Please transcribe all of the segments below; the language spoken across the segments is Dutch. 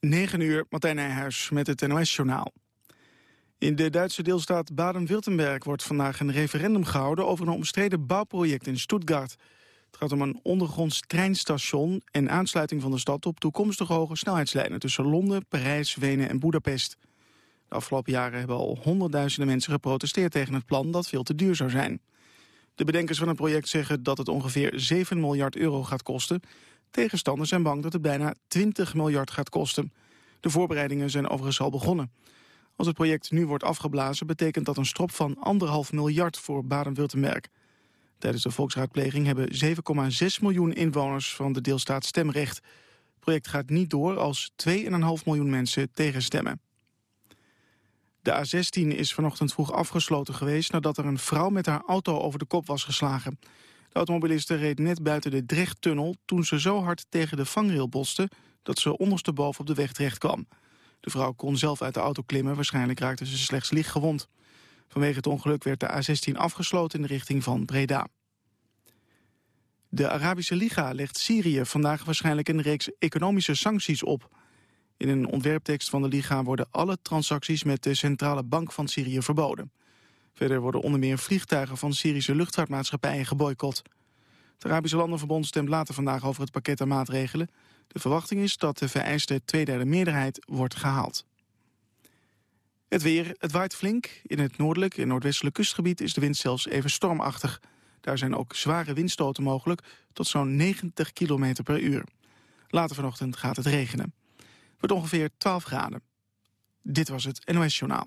9 uur, Martijn Nijhuis met het NOS-journaal. In de Duitse deelstaat Baden-Württemberg wordt vandaag een referendum gehouden... over een omstreden bouwproject in Stuttgart. Het gaat om een ondergronds treinstation en aansluiting van de stad... op toekomstige hoge snelheidslijnen tussen Londen, Parijs, Wenen en Budapest. De afgelopen jaren hebben al honderdduizenden mensen geprotesteerd tegen het plan... dat veel te duur zou zijn. De bedenkers van het project zeggen dat het ongeveer 7 miljard euro gaat kosten... Tegenstanders zijn bang dat het bijna 20 miljard gaat kosten. De voorbereidingen zijn overigens al begonnen. Als het project nu wordt afgeblazen... betekent dat een strop van anderhalf miljard voor Baden-Württemberg. Tijdens de volksraadpleging hebben 7,6 miljoen inwoners van de deelstaat stemrecht. Het project gaat niet door als 2,5 miljoen mensen tegenstemmen. De A16 is vanochtend vroeg afgesloten geweest... nadat er een vrouw met haar auto over de kop was geslagen. De automobiliste reed net buiten de Drechttunnel toen ze zo hard tegen de vangrail botste dat ze ondersteboven op de weg terecht kwam. De vrouw kon zelf uit de auto klimmen, waarschijnlijk raakte ze slechts licht gewond. Vanwege het ongeluk werd de A16 afgesloten in de richting van Breda. De Arabische Liga legt Syrië vandaag waarschijnlijk een reeks economische sancties op. In een ontwerptekst van de Liga worden alle transacties met de centrale bank van Syrië verboden. Verder worden onder meer vliegtuigen van Syrische luchtvaartmaatschappijen geboycott. Het Arabische Landenverbond stemt later vandaag over het pakket aan maatregelen. De verwachting is dat de vereiste tweederde meerderheid wordt gehaald. Het weer, het waait flink. In het noordelijk en noordwestelijk kustgebied is de wind zelfs even stormachtig. Daar zijn ook zware windstoten mogelijk, tot zo'n 90 km per uur. Later vanochtend gaat het regenen. Het wordt ongeveer 12 graden. Dit was het NOS Journaal.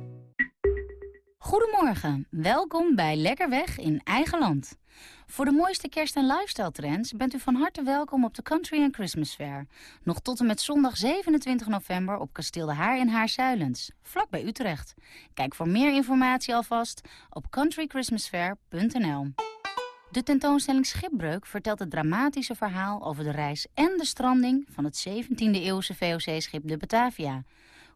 Goedemorgen, welkom bij Lekker Weg in eigen land. Voor de mooiste kerst- en lifestyle trends bent u van harte welkom op de Country and Christmas Fair. Nog tot en met zondag 27 november op Kasteel de Haar in Haarzuilens, vlak bij Utrecht. Kijk voor meer informatie alvast op countrychristmasfair.nl. De tentoonstelling Schipbreuk vertelt het dramatische verhaal over de reis en de stranding van het 17e-eeuwse VOC-schip de Batavia.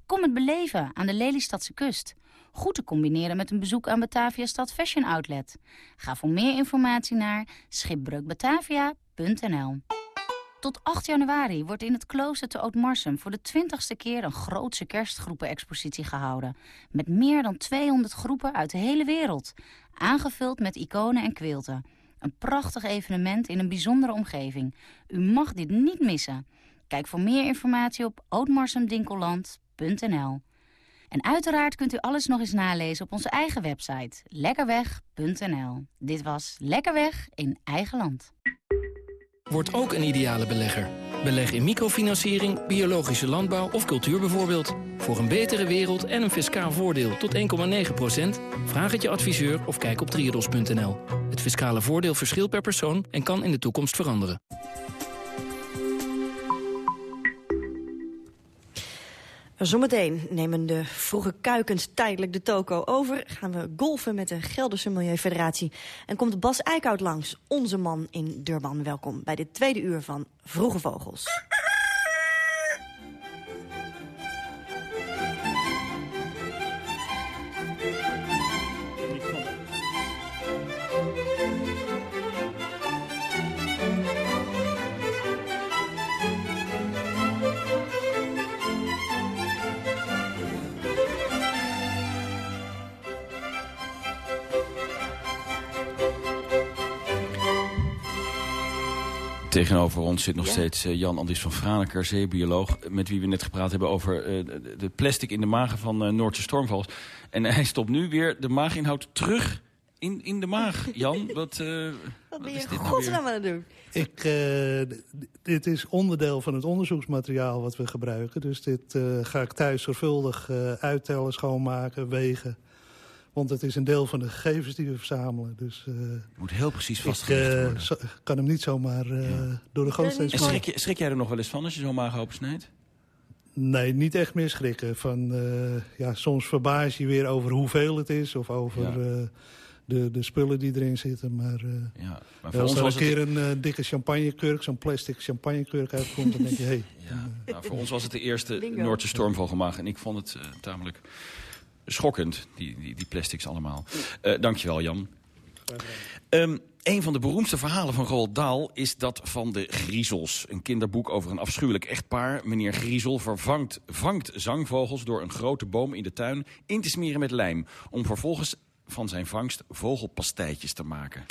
Kom het beleven aan de Lelystadse kust goed te combineren met een bezoek aan Bataviastad Fashion Outlet. Ga voor meer informatie naar schipbreukbatavia.nl. Tot 8 januari wordt in het klooster te Oudmarsum voor de 20ste keer een grootse kerstgroepenexpositie gehouden. Met meer dan 200 groepen uit de hele wereld. Aangevuld met iconen en quilten. Een prachtig evenement in een bijzondere omgeving. U mag dit niet missen. Kijk voor meer informatie op oudmarsumdinkelland.nl. En uiteraard kunt u alles nog eens nalezen op onze eigen website lekkerweg.nl. Dit was Lekkerweg in eigen land. Word ook een ideale belegger. Beleg in microfinanciering, biologische landbouw of cultuur bijvoorbeeld. Voor een betere wereld en een fiscaal voordeel tot 1,9% Vraag het je adviseur of kijk op triodos.nl. Het fiscale voordeel verschilt per persoon en kan in de toekomst veranderen. Zometeen nemen de vroege kuikens tijdelijk de toko over. Gaan we golfen met de Gelderse Milieufederatie. En komt Bas Eickhout langs, onze man in Durban. Welkom bij dit tweede uur van Vroege Vogels. Tegenover ons zit nog steeds uh, Jan Andries van Franeker, zeebioloog... met wie we net gepraat hebben over uh, de plastic in de magen van uh, Noordse stormvals. En hij stopt nu weer de maaginhoud terug in, in de maag. Jan, wat, wat, ben wat je is dit godsnaam nou aan het doen? Ik, dit is onderdeel van het onderzoeksmateriaal wat we gebruiken. Dus dit ga ik thuis zorgvuldig uittellen, schoonmaken, wegen Want het is een deel van de gegevens die we verzamelen. Dus, uh, je moet heel precies vastgelegd uh, worden. Ik kan hem niet zomaar door de gootsteen En schrik, je, schrik jij er nog wel eens van als je zo'n maag opensnijdt? Nee, niet echt meer schrikken. Van, ja, soms verbaas je weer over hoeveel het is of over de, de spullen die erin zitten. Maar, uh, ja, maar voor als ons er een keer een uh, dikke champagnekurk, zo'n plastic champagnekurk uitkomt, dan denk je, hé. Hey, ja. nou, voor ons was het de eerste Noordse stormvogelmaag. En ik vond het uh, tamelijk schokkend, die, die, die plastics allemaal. Uh, dankjewel, Jan. Um, een van de beroemdste verhalen van Roald Dahl is dat van de Griezels. Een kinderboek over een afschuwelijk echtpaar. Meneer Griezel vervangt, vangt zangvogels door een grote boom in de tuin in te smeren met lijm. Om vervolgens van zijn vangst vogelpastijtjes te maken.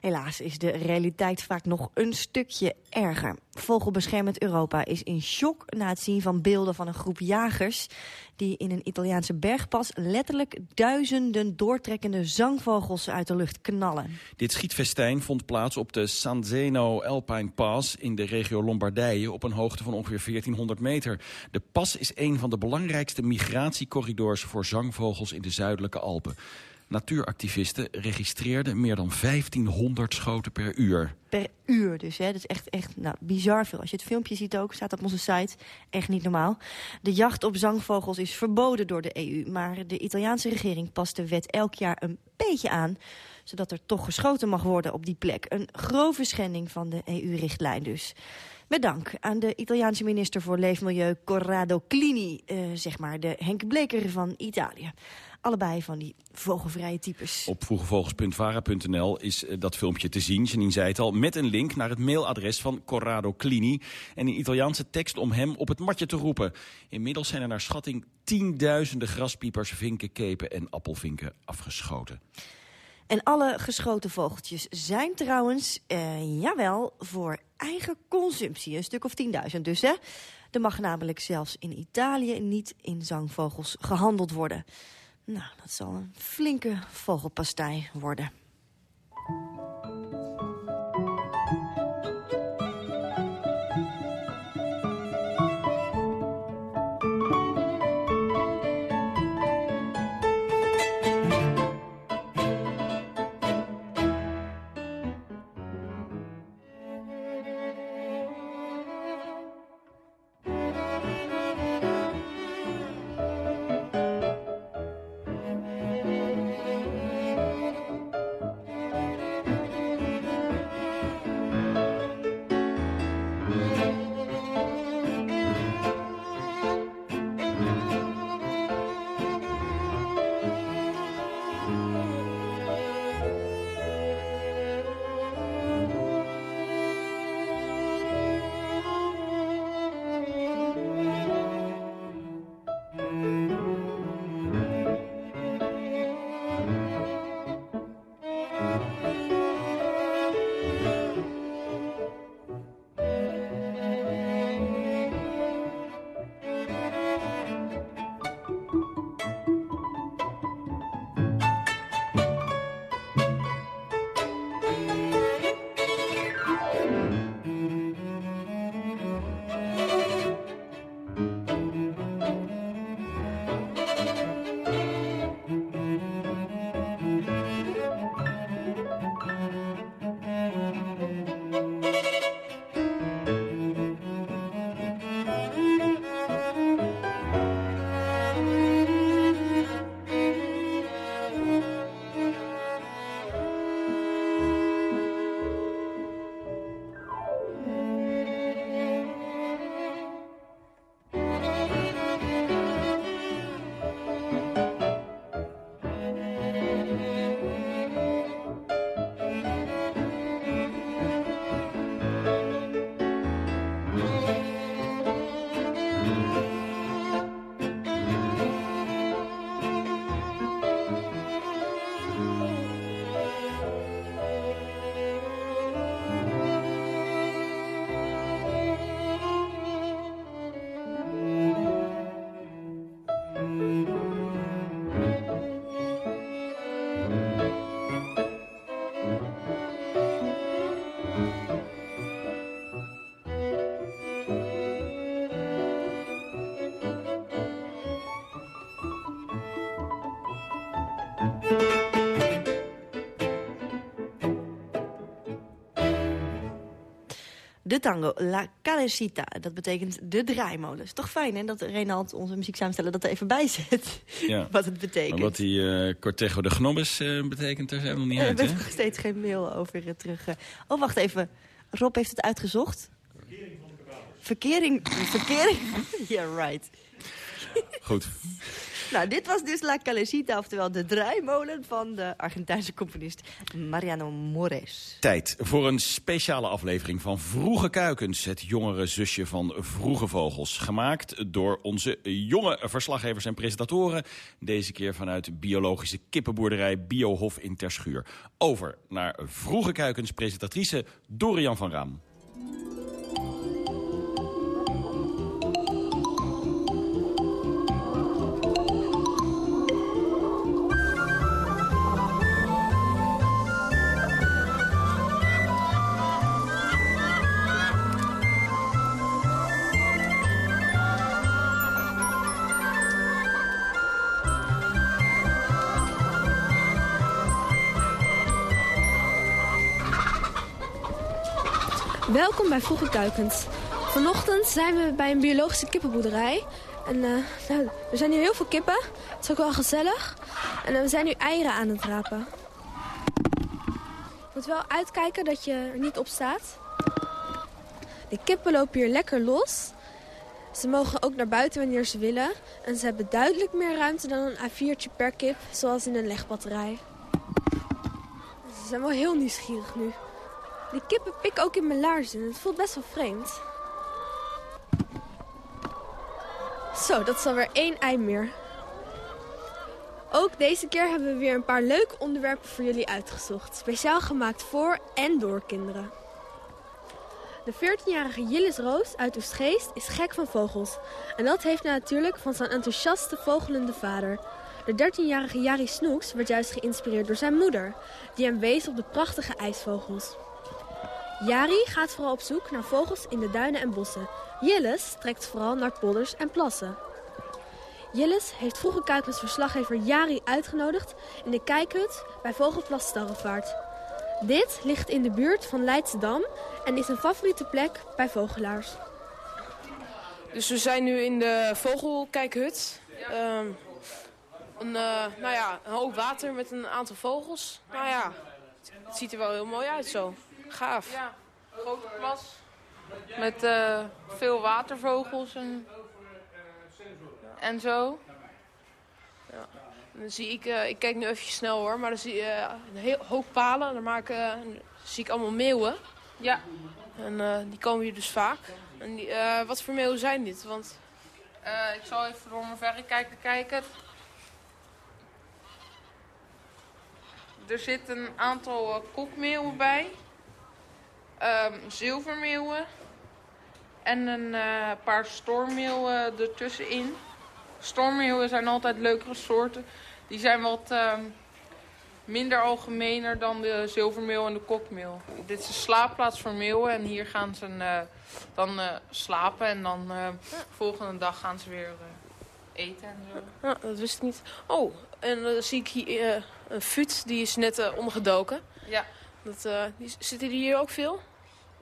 Helaas is de realiteit vaak nog een stukje erger. Vogelbeschermend Europa is in shock na het zien van beelden van een groep jagers... die in een Italiaanse bergpas letterlijk duizenden doortrekkende zangvogels uit de lucht knallen. Dit schietfestijn vond plaats op de San Zeno Alpine Pass in de regio Lombardije... op een hoogte van ongeveer 1400 meter. De pas is een van de belangrijkste migratiecorridors voor zangvogels in de zuidelijke Alpen. Natuuractivisten registreerden meer dan 1500 schoten per uur. Per uur dus, hè? Dat is echt, echt nou, bizar veel. Als je het filmpje ziet ook, staat op onze site. Echt niet normaal. De jacht op zangvogels is verboden door de EU. Maar de Italiaanse regering past de wet elk jaar een beetje aan zodat er toch geschoten mag worden op die plek. Een grove schending van de EU-richtlijn dus. Met dank aan de Italiaanse minister voor Leefmilieu Corrado Clini, eh, zeg maar de Henk Bleker van Italië. Allebei van die vogelvrije types. Op vroegevogels.vara.nl is eh, dat filmpje te zien. Janine zei het al, met een link naar het mailadres van Corrado Clini... en een Italiaanse tekst om hem op het matje te roepen. Inmiddels zijn er naar schatting tienduizenden graspiepers, vinken, kepen en appelvinken afgeschoten. En alle geschoten vogeltjes zijn trouwens, eh, jawel, voor eigen consumptie. Een stuk of 10.000 dus, hè. Er mag namelijk zelfs in Italië niet in zangvogels gehandeld worden. Nou, dat zal een flinke vogelpastei worden. Tango, La Calecita. Dat betekent de draaimolen. Is toch fijn, hè, dat Renald, onze muzieksamensteller, dat er even bij zet. Ja. wat het betekent. Maar wat die uh, Cortejo de Gnobes uh, betekent, daar zijn we nog niet uit, We hebben nog steeds geen mail over uh, terug. Oh, wacht even. Rob heeft het uitgezocht. Verkering van de Verkering, verkering. yeah, right. Goed. Nou, dit was dus La Calecita, oftewel de draaimolen van de Argentijnse componist Mariano Mores. Tijd voor een speciale aflevering van Vroege Kuikens, het jongere zusje van Vroege Vogels. Gemaakt door onze jonge verslaggevers en presentatoren. Deze keer vanuit biologische kippenboerderij Biohof in Terschuur. Over naar Vroege Kuikens presentatrice Dorian van Raam. Welkom bij Vroege Kuikens. Vanochtend zijn we bij een biologische kippenboerderij. En uh, nou, er zijn hier heel veel kippen. Het is ook wel gezellig. En uh, we zijn nu eieren aan het rapen. Je moet wel uitkijken dat je er niet op staat. De kippen lopen hier lekker los. Ze mogen ook naar buiten wanneer ze willen. En ze hebben duidelijk meer ruimte dan een A4'tje per kip, zoals in een legbatterij. Ze zijn wel heel nieuwsgierig nu. Die kippen pikken ook in mijn laarzen. Het voelt best wel vreemd. Zo, dat is alweer één ei meer. Ook deze keer hebben we weer een paar leuke onderwerpen voor jullie uitgezocht. Speciaal gemaakt voor en door kinderen. De 14-jarige Jillis Roos uit Oestgeest is gek van vogels. En dat heeft natuurlijk van zijn enthousiaste vogelende vader. De 13-jarige Jari Snoeks werd juist geïnspireerd door zijn moeder, die hem wees op de prachtige ijsvogels. Jari gaat vooral op zoek naar vogels in de duinen en bossen. Jillis trekt vooral naar polders en plassen. Jillis heeft vroege kuikensverslaggever Jari uitgenodigd in de kijkhut bij Vogelplas Starrevaart. Dit ligt in de buurt van Leidschendam en is een favoriete plek bij vogelaars. Dus we zijn nu in de vogelkijkhut. Um, een, uh, nou ja, een hoop water met een aantal vogels. Nou ja, het ziet er wel heel mooi uit zo. Gaaf. Ja, grote plas. Met uh, veel watervogels en, en zo. Ja. Dan zie ik, uh, ik kijk nu even snel hoor, maar dan zie je uh, een heel hoog palen. Dan maken, zie ik allemaal meeuwen. Ja. En die komen hier dus vaak. En die, wat voor meeuwen zijn dit? Want ik zal even door mijn verrekijker kijken. Er zit een aantal kokmeeuwen bij um, zilvermeeuwen en een uh, paar stormmeeuwen ertussenin. Stormmeeuwen zijn altijd leukere soorten. Die zijn wat uh, minder algemener dan de zilvermeeuw en de kokmeeuw. Dit is een slaapplaats voor meeuwen en hier gaan ze uh, dan uh, slapen en dan de volgende dag gaan ze weer eten en zo. Ja, dat wist ik niet. Oh, en dan zie ik hier een fut, die is net omgedoken. Ja. Dat, die, zitten die hier ook veel?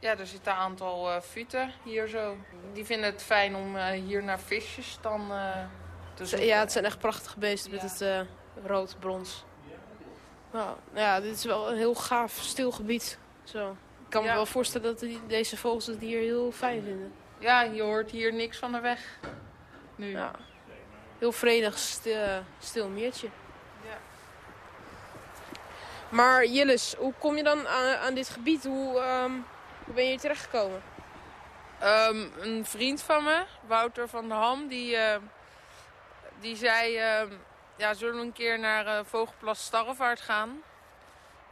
Ja, er zitten een aantal uh, futen hier zo. Die vinden het fijn om uh, hier naar visjes dan uh, te zoeken. Ja, het zijn echt prachtige beesten met het rood-brons. Nou, ja, dit is wel een heel gaaf, stil gebied. Zo. Ik kan me wel voorstellen dat die, deze vogels het hier heel fijn vinden. Ja, je hoort hier niks van de weg. Nu. Ja. Heel vredig, stil, stil meertje. Ja. Maar Jillis, hoe kom je dan aan, aan dit gebied? Hoe... Um, hoe ben je hier terechtgekomen? Um, een vriend van me, Wouter van der Ham, die, uh, die zei... Uh, ja, zullen we een keer naar uh, Vogelplas Starrevaart gaan?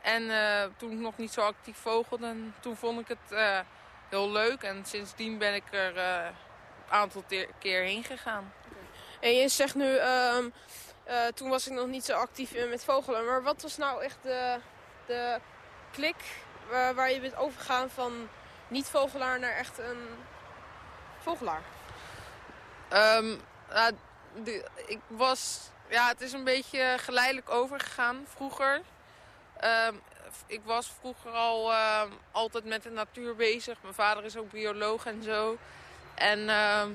En eh, toen ik nog niet zo actief vogelde, toen vond ik het heel leuk. En sindsdien ben ik er een aantal keer heen gegaan. En je zegt nu, ehm, toen was ik nog niet zo actief met vogelen. Maar wat was nou echt de, de klik waar, waar je bent overgegaan van niet-vogelaar naar echt een vogelaar? Um, nou, ik was... Ja, het is een beetje geleidelijk overgegaan vroeger. Um, ik was vroeger al ehm, altijd met de natuur bezig. Mijn vader is ook bioloog en zo. En ehm,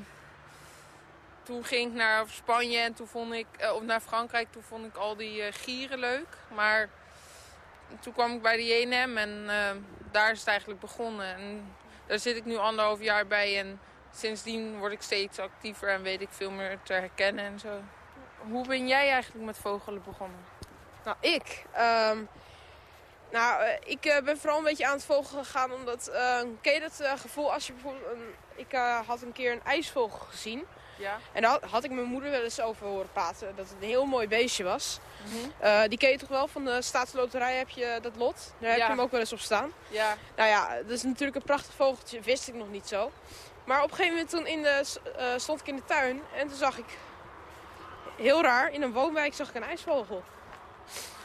toen ging ik naar Spanje en toen vond ik, uh, of naar Frankrijk, toen vond ik al die uh, gieren leuk. Maar toen kwam ik bij de JNM en ehm, daar is het eigenlijk begonnen. En daar zit ik nu anderhalf jaar bij en sindsdien word ik steeds actiever en weet ik veel meer te herkennen en zo. Hoe ben jij eigenlijk met vogelen begonnen? Nou, ik? Um, nou, uh, ik uh, ben vooral een beetje aan het vogelen gegaan omdat... Uh, ken je dat gevoel als je bijvoorbeeld... Een, ik had een keer een ijsvogel gezien. Ja. En daar had, ik mijn moeder wel eens over horen praten. Dat het een heel mooi beestje was. Mm -hmm. die ken je toch wel? Van de staatsloterij heb je dat lot. Daar heb je hem ook wel eens op staan. Ja. Nou ja, dat is natuurlijk een prachtig vogeltje. Wist ik nog niet zo. Maar op een gegeven moment toen in de, stond ik in de tuin. En toen zag ik... Heel raar, in een woonwijk zag ik een ijsvogel.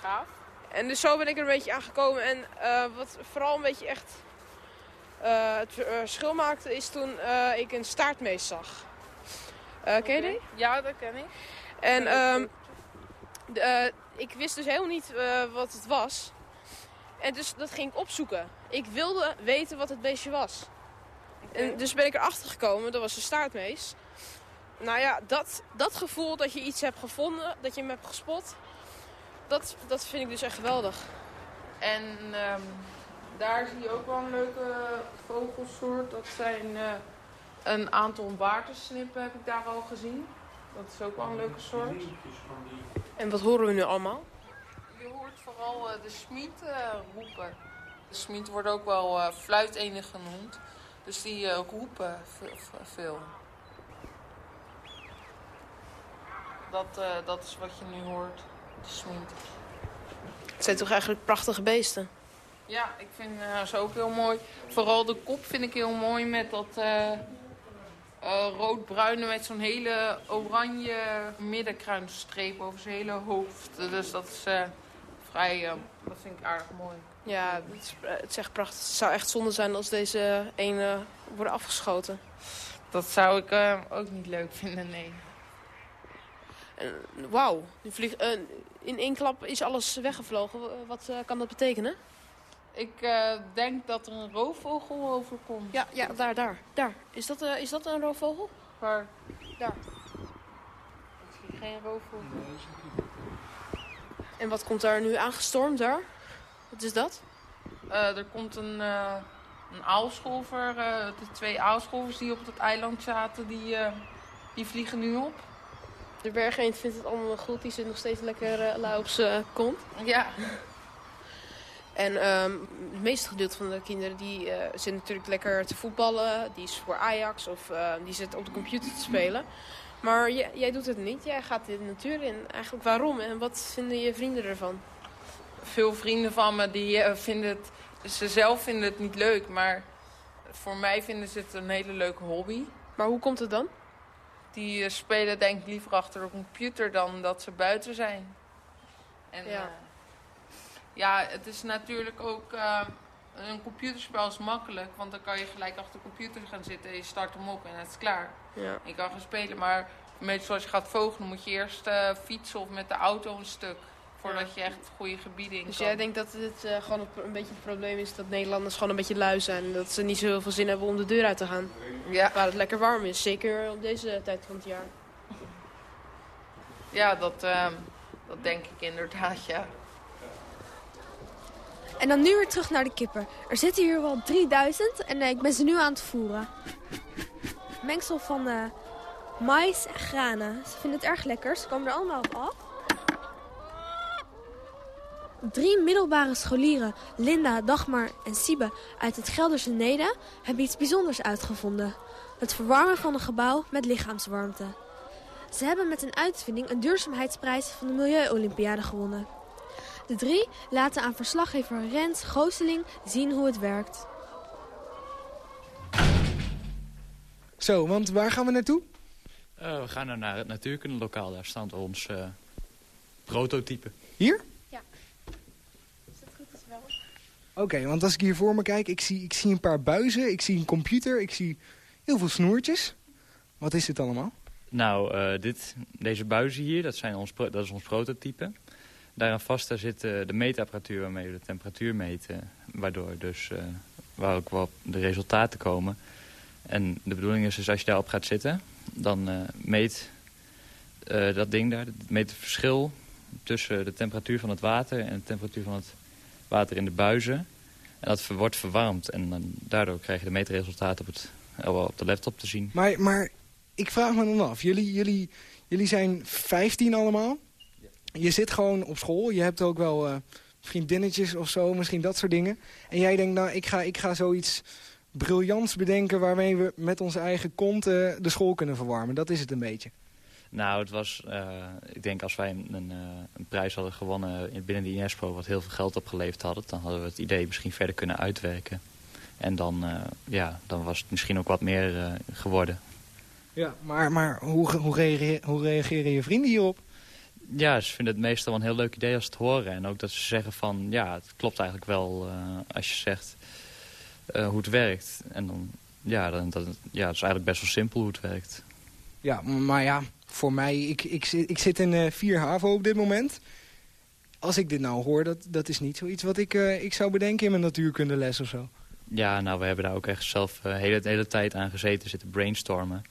Gaaf. En dus zo ben ik er een beetje aan gekomen. En uh, wat vooral een beetje echt uh, het verschil maakte, is toen uh, ik een staartmees zag. Okay. Ken je die? Ja, dat ken ik. En um, de, ik wist dus helemaal niet wat het was. En dus dat ging ik opzoeken. Ik wilde weten wat het beestje was. Okay. En dus ben ik erachter gekomen, dat was een staartmees. Nou ja, dat, dat gevoel dat je iets hebt gevonden, dat je hem hebt gespot, dat, dat vind ik dus echt geweldig. En um, daar zie je ook wel een leuke vogelsoort. Dat zijn uh, een aantal watersnippen heb ik daar al gezien. Dat is ook wel een leuke soort. En wat horen we nu allemaal? Je hoort vooral uh, de smiet uh, roepen. De smiet wordt ook wel fluitenig genoemd. Dus die roepen veel. Dat, dat is wat je nu hoort. Het zijn toch eigenlijk prachtige beesten? Ja, ik vind uh, ze ook heel mooi. Vooral de kop vind ik heel mooi met dat uh, uh, rood-bruine met zo'n hele oranje middenkruinstreep over zijn hele hoofd. Dus dat is vrij, dat vind ik aardig mooi. Ja, het is, het is echt prachtig. Het zou echt zonde zijn als deze ene worden afgeschoten. Dat zou ik ook niet leuk vinden, nee. Wauw, in één klap is alles weggevlogen. Wat kan dat betekenen? Ik uh, denk dat er een roofvogel overkomt. Ja, ja daar, daar. daar. Is, dat, uh, is dat een roofvogel? Waar? Daar. Ik zie geen roofvogel. En wat komt daar nu aangestormd daar? Wat is dat? er komt een, een aalscholver. de twee aalscholvers die op het eiland zaten, die, die vliegen nu op. De bergeend vindt het allemaal goed. Die zit nog steeds lekker uh, lauw op zijn kont. Ja. En um, het meeste gedeelte van de kinderen die uh, zit natuurlijk lekker te voetballen. Die is voor Ajax of uh, die zit op de computer te spelen. Maar jij doet het niet. Jij gaat de natuur in. Eigenlijk waarom en wat vinden je vrienden ervan? Veel vrienden van me die vinden het... Ze zelf vinden het niet leuk, maar voor mij vinden ze het een hele leuke hobby. Maar hoe komt het dan? die eh, spelen denk ik liever achter een computer dan dat ze buiten zijn. En ja, ja het is natuurlijk ook... Uh, een computerspel is makkelijk, want dan kan je gelijk achter de computer gaan zitten. Je start hem op en het is klaar. Ja. Je kan gaan spelen, maar meestal als je gaat vogelen moet je eerst uh, fietsen of met de auto een stuk. Voordat je echt goede gebieden in Dus kan. jij denkt dat het uh, gewoon een beetje het probleem is dat Nederlanders gewoon een beetje lui zijn. En dat ze niet zo heel veel zin hebben om de deur uit te gaan. Ja. Waar het lekker warm is. Zeker op deze tijd van het jaar. Ja, dat, uh, dat denk ik inderdaad, ja. En dan nu weer terug naar de kippen. Er zitten hier wel 3000 en uh, ik ben ze nu aan het voeren. Mengsel van uh, mais en granen. Ze vinden het erg lekker. Ze komen er allemaal op af. Drie middelbare scholieren, Linda, Dagmar en Siebe uit het Gelderse Neder, hebben iets bijzonders uitgevonden. Het verwarmen van een gebouw met lichaamswarmte. Ze hebben met een uitvinding een duurzaamheidsprijs van de Milieu-Olympiade gewonnen. De drie laten aan verslaggever Rens Gooseling zien hoe het werkt. Zo, want waar gaan we naartoe? Uh, we gaan naar het natuurkundelokaal. Daar staat ons uh, prototype. Hier? Ja. Is dat goed als wel? Oké, okay, want als ik hier voor me kijk, ik zie, ik zie een paar buizen, ik zie een computer, ik zie heel veel snoertjes. Wat is dit allemaal? Nou, uh, dit, deze buizen hier, dat, zijn ons, dat is ons prototype. Daaraan vast daar zit de meetapparatuur waarmee we de temperatuur meten. Waardoor dus waar ook wel de resultaten komen. En de bedoeling is dus als je daarop gaat zitten, dan meet dat ding daar, meet het verschil tussen de temperatuur van het water en de temperatuur van het water in de buizen. En dat wordt verwarmd en dan, daardoor krijg je de meetresultaten op, het, op de laptop te zien. Maar, maar ik vraag me dan af, jullie, jullie, jullie zijn 15 allemaal. Je zit gewoon op school, je hebt ook wel uh, vriendinnetjes of zo, misschien dat soort dingen. En jij denkt, nou, ik ga, ik ga zoiets briljants bedenken... waarmee we met onze eigen kont uh, de school kunnen verwarmen. Dat is het een beetje. Nou, het was, uh, ik denk als wij een, een, een, prijs hadden gewonnen binnen de INESPO... wat heel veel geld opgeleverd hadden... dan hadden we het idee misschien verder kunnen uitwerken. En dan, ja, dan was het misschien ook wat meer geworden. Ja, maar, maar hoe, hoe, reageer, hoe reageren je vrienden hierop? Ja, ze vinden het meestal wel een heel leuk idee als ze het horen. En ook dat ze zeggen van, ja, het klopt eigenlijk wel uh, als je zegt uh, hoe het werkt. En dan, ja, dan, dat, ja, het is eigenlijk best wel simpel hoe het werkt. Ja, maar ja, voor mij, ik, ik, ik zit in uh, 4 HAVO op dit moment. Als ik dit nou hoor, dat, dat is niet zoiets wat ik, ik zou bedenken in mijn natuurkundeles of zo. Ja, nou, we hebben daar ook echt zelf de hele, de hele tijd aan gezeten, zitten brainstormen.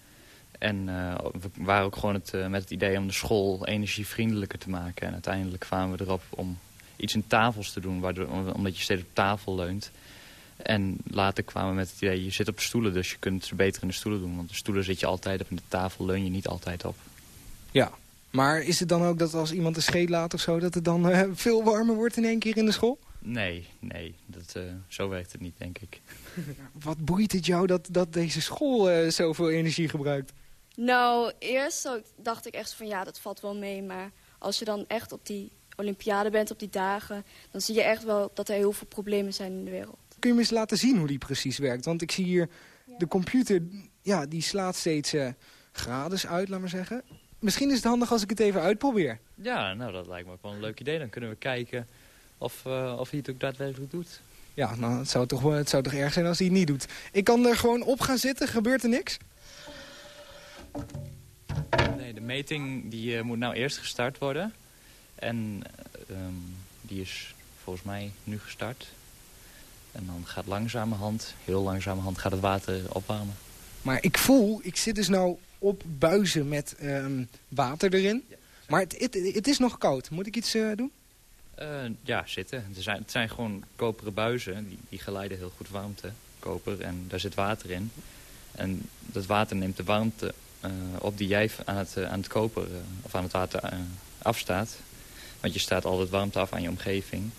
En uh, we waren ook gewoon het, uh, met het idee om de school energievriendelijker te maken. En uiteindelijk kwamen we erop om iets in tafels te doen, waardoor, omdat je steeds op tafel leunt. En later kwamen we met het idee, je zit op stoelen, dus je kunt het beter in de stoelen doen. Want de stoelen zit je altijd op en de tafel leun je niet altijd op. Ja, maar is het dan ook dat als iemand een scheet laat of zo, dat het dan uh, veel warmer wordt in één keer in de school? Nee, nee, dat, zo werkt het niet, denk ik. Wat boeit het jou dat, dat deze school zoveel energie gebruikt? Nou, eerst dacht ik echt van ja, dat valt wel mee. Maar als je dan echt op die Olympiade bent, op die dagen... dan zie je echt wel dat er heel veel problemen zijn in de wereld. Kun je me eens laten zien hoe die precies werkt? Want ik zie hier de computer, ja, die slaat steeds uh, graden uit, laat maar zeggen. Misschien is het handig als ik het even uitprobeer. Ja, nou, dat lijkt me ook wel een leuk idee. Dan kunnen we kijken of, uh, of hij het ook daadwerkelijk doet. Ja, nou, het zou, toch, het zou toch erg zijn als hij het niet doet. Ik kan er gewoon op gaan zitten, gebeurt er niks? Nee, de meting die, uh, moet nou eerst gestart worden. En um, die is volgens mij nu gestart. En dan gaat langzamerhand, heel langzamerhand, gaat het water opwarmen. Maar ik voel, ik zit dus nou op buizen met um, water erin. Maar het, het, het, is nog koud. Moet ik iets uh, doen? Uh, ja, zitten. Het zijn, het zijn gewoon koperen buizen. Die, die geleiden heel goed warmte. Koper. En daar zit water in. En dat water neemt de warmte op die jij aan het, uh, aan het koper uh, of aan het water afstaat. Want je staat altijd warmte af aan je omgeving.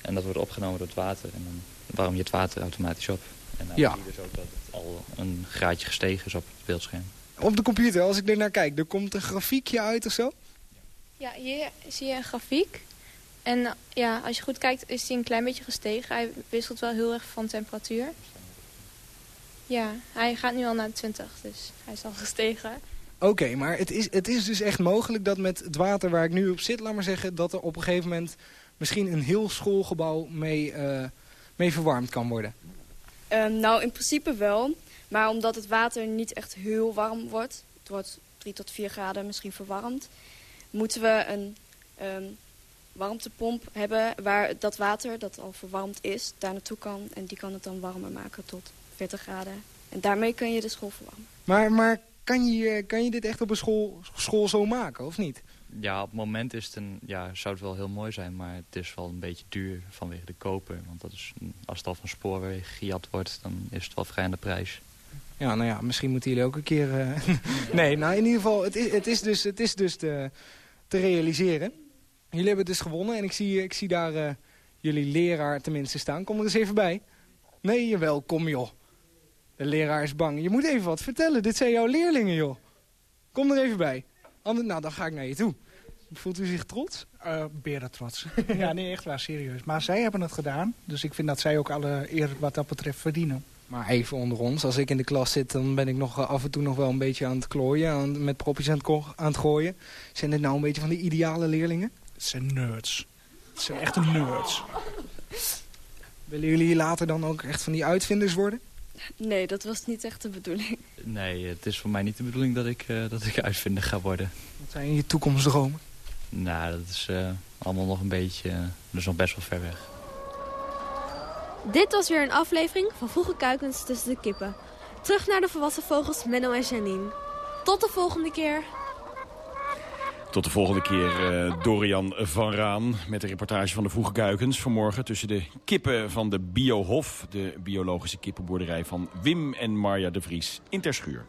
En dat wordt opgenomen door het water. En dan warm je het water automatisch op. En dan ja. zie je dus ook dat het al een graadje gestegen is op het beeldscherm. Op de computer, als ik er naar kijk, er komt een grafiekje uit of zo? Ja, hier zie je een grafiek. En ja, als je goed kijkt is hij een klein beetje gestegen. Hij wisselt wel heel erg van temperatuur. Ja, hij gaat nu al naar 20, dus hij is al gestegen. Oké, maar het is, het is dus echt mogelijk dat met het water waar ik nu op zit, laat maar zeggen, dat er op een gegeven moment misschien een heel schoolgebouw mee, uh, mee verwarmd kan worden? Um, nou, in principe wel. Maar omdat het water niet echt heel warm wordt, het wordt 3 tot 4 graden misschien verwarmd, moeten we een um, warmtepomp hebben waar dat water dat al verwarmd is, daar naartoe kan. En die kan het dan warmer maken tot 40 graden. En daarmee kun je de school verwarmen. Maar, maar kan, je, kan je dit echt op een school, school zo maken, of niet? Ja, op het moment is het een, ja, zou het wel heel mooi zijn, maar het is wel een beetje duur vanwege de koper. Want dat is, als het al van spoorweg gejat wordt, dan is het wel vrij aan de prijs. Ja, nou ja, misschien moeten jullie ook een keer... Uh... nee, nou in ieder geval, het is, het is dus, het is dus te, te realiseren. Jullie hebben het dus gewonnen en ik zie, ik zie daar uh, jullie leraar tenminste staan. Kom er eens even bij. Nee, jawel, kom joh. De leraar is bang. Je moet even wat vertellen. Dit zijn jouw leerlingen, joh. Kom er even bij. Ander, nou, dan ga ik naar je toe. Voelt u zich trots? Uh, beren trots. ja, nee, echt waar, serieus. Maar zij hebben het gedaan. Dus ik vind dat zij ook alle eer wat dat betreft verdienen. Maar even onder ons, als ik in de klas zit, dan ben ik nog eh, af en toe nog wel een beetje aan het klooien. Aan, met propjes aan het, aan het gooien. Zijn dit nou een beetje van die ideale leerlingen? Het zijn nerds. Het zijn echte nerds. Willen jullie later dan ook echt van die uitvinders worden? Nee, dat was niet echt de bedoeling. Nee, het is voor mij niet de bedoeling dat ik, uh, dat ik uitvinder ga worden. Wat zijn je toekomstdromen? Nou, dat is allemaal nog een beetje, dus nog best wel ver weg. Dit was weer een aflevering van Vroege Kuikens tussen de kippen. Terug naar de volwassen vogels Menno en Janine. Tot de volgende keer. Tot de volgende keer, uh, Dorian van Raan... met de reportage van de Vroege Kuikens vanmorgen... tussen de kippen van de Biohof... de biologische kippenboerderij van Wim en Marja de Vries in Terschuur.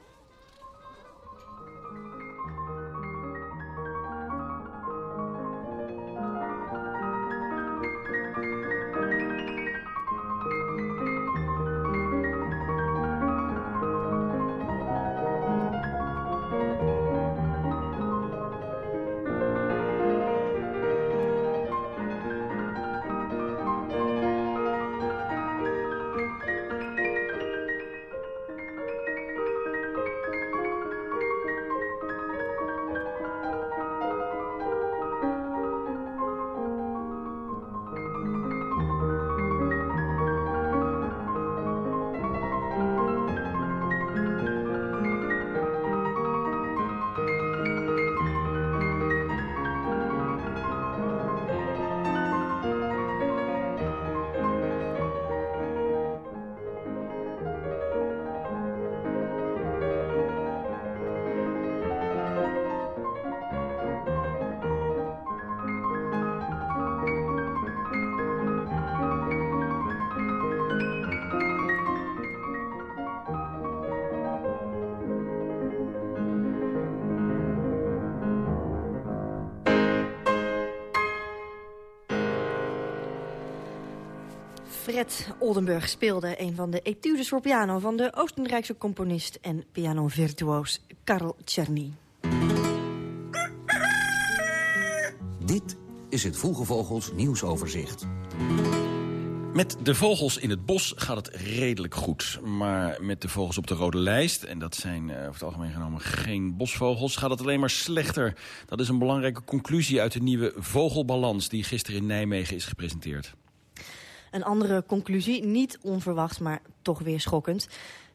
Fred Oldenburg speelde een van de etudes voor piano... van de Oostenrijkse componist en pianovirtuoos Karl Czerny. Dit is het Vroege Vogels nieuwsoverzicht. Met de vogels in het bos gaat het redelijk goed. Maar met de vogels op de rode lijst, en dat zijn uh, over het algemeen genomen geen bosvogels... gaat het alleen maar slechter. Dat is een belangrijke conclusie uit de nieuwe vogelbalans... die gisteren in Nijmegen is gepresenteerd. Een andere conclusie, niet onverwachts, maar toch weer schokkend.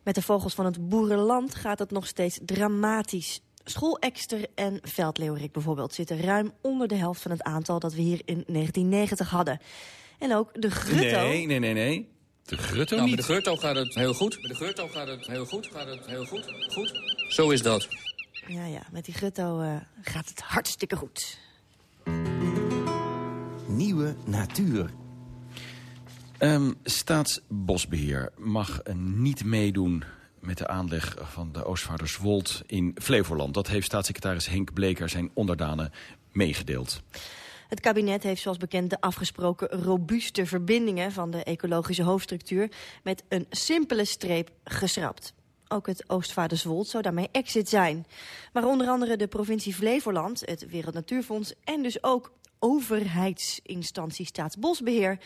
Met de vogels van het boerenland gaat het nog steeds dramatisch. Schoolekster en veldleeuwerik bijvoorbeeld zitten ruim onder de helft van het aantal dat we hier in 1990 hadden. En ook de grutto... Nee, nee, nee, nee. De grutto nou, niet. Met de grutto gaat het heel goed. Met de grutto gaat het heel goed. Gaat het heel goed. Goed. Zo is dat. Ja, ja. Met die grutto uh, gaat het hartstikke goed. Nieuwe natuur. Um, Staatsbosbeheer mag niet meedoen met de aanleg van de Oostvaarderswold in Flevoland. Dat heeft staatssecretaris Henk Bleker zijn onderdanen meegedeeld. Het kabinet heeft zoals bekend de afgesproken robuuste verbindingen van de ecologische hoofdstructuur met een simpele streep geschrapt. Ook het Oostvaarderswold zou daarmee exit zijn. Maar onder andere de provincie Flevoland, het Wereld Natuurfonds en dus ook overheidsinstantie Staatsbosbeheer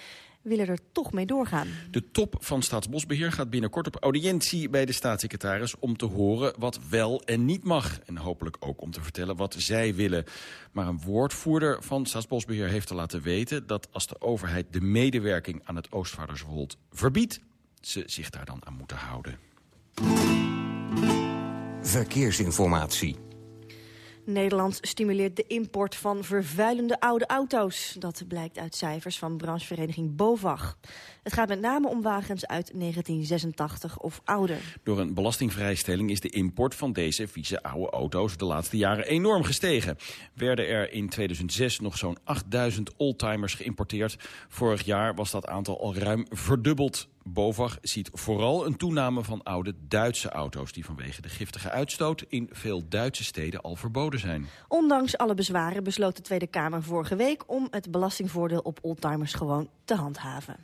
willen er toch mee doorgaan. De top van Staatsbosbeheer gaat binnenkort op audiëntie bij de staatssecretaris... om te horen wat wel en niet mag. En hopelijk ook om te vertellen wat zij willen. Maar een woordvoerder van Staatsbosbeheer heeft te laten weten... dat als de overheid de medewerking aan het Oostvaarderswold verbiedt... ze zich daar dan aan moeten houden. Verkeersinformatie. Nederland stimuleert de import van vervuilende oude auto's. Dat blijkt uit cijfers van branchevereniging BOVAG. Het gaat met name om wagens uit 1986 of ouder. Door een belastingvrijstelling is de import van deze vieze oude auto's de laatste jaren enorm gestegen. Werden er in 2006 nog zo'n 8000 oldtimers geïmporteerd. Vorig jaar was dat aantal al ruim verdubbeld. BOVAG ziet vooral een toename van oude Duitse auto's... die vanwege de giftige uitstoot in veel Duitse steden al verboden zijn. Ondanks alle bezwaren besloot de Tweede Kamer vorige week... om het belastingvoordeel op oldtimers gewoon te handhaven.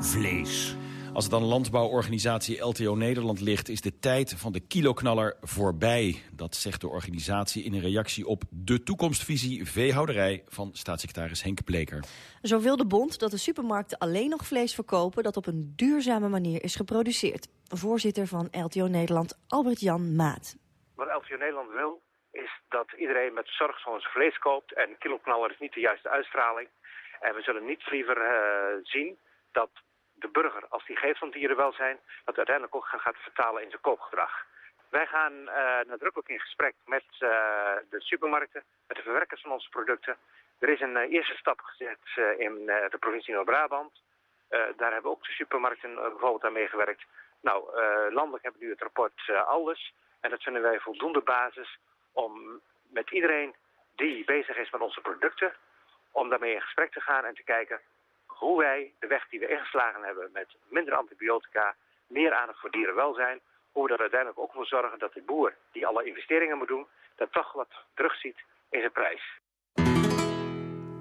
Vlees. Als het aan landbouworganisatie LTO Nederland ligt... is de tijd van de kiloknaller voorbij. Dat zegt de organisatie in een reactie op de toekomstvisie veehouderij... van staatssecretaris Henk Bleker. Zo wil de bond dat de supermarkten alleen nog vlees verkopen... dat op een duurzame manier is geproduceerd. Voorzitter van LTO Nederland, Albert-Jan Maat. Wat LTO Nederland wil, is dat iedereen met zorg zo'n vlees koopt... en kiloknaller is niet de juiste uitstraling. En we zullen niet liever uh, zien dat de burger, als die geeft van dierenwelzijn, dat uiteindelijk ook gaat vertalen in zijn koopgedrag. Wij gaan uh, nadrukkelijk in gesprek met uh, de supermarkten, met de verwerkers van onze producten. Er is een uh, eerste stap gezet in de provincie Noord-Brabant. daar hebben ook de supermarkten bijvoorbeeld aan meegewerkt. Nou, landelijk hebben we nu het rapport Aldus. En dat vinden wij voldoende basis om met iedereen die bezig is met onze producten... om daarmee in gesprek te gaan en te kijken hoe wij de weg die we ingeslagen hebben... met minder antibiotica, meer aandacht voor dierenwelzijn hoe we er uiteindelijk ook voor zorgen dat de boer die alle investeringen moet doen, dat toch wat terugziet in zijn prijs.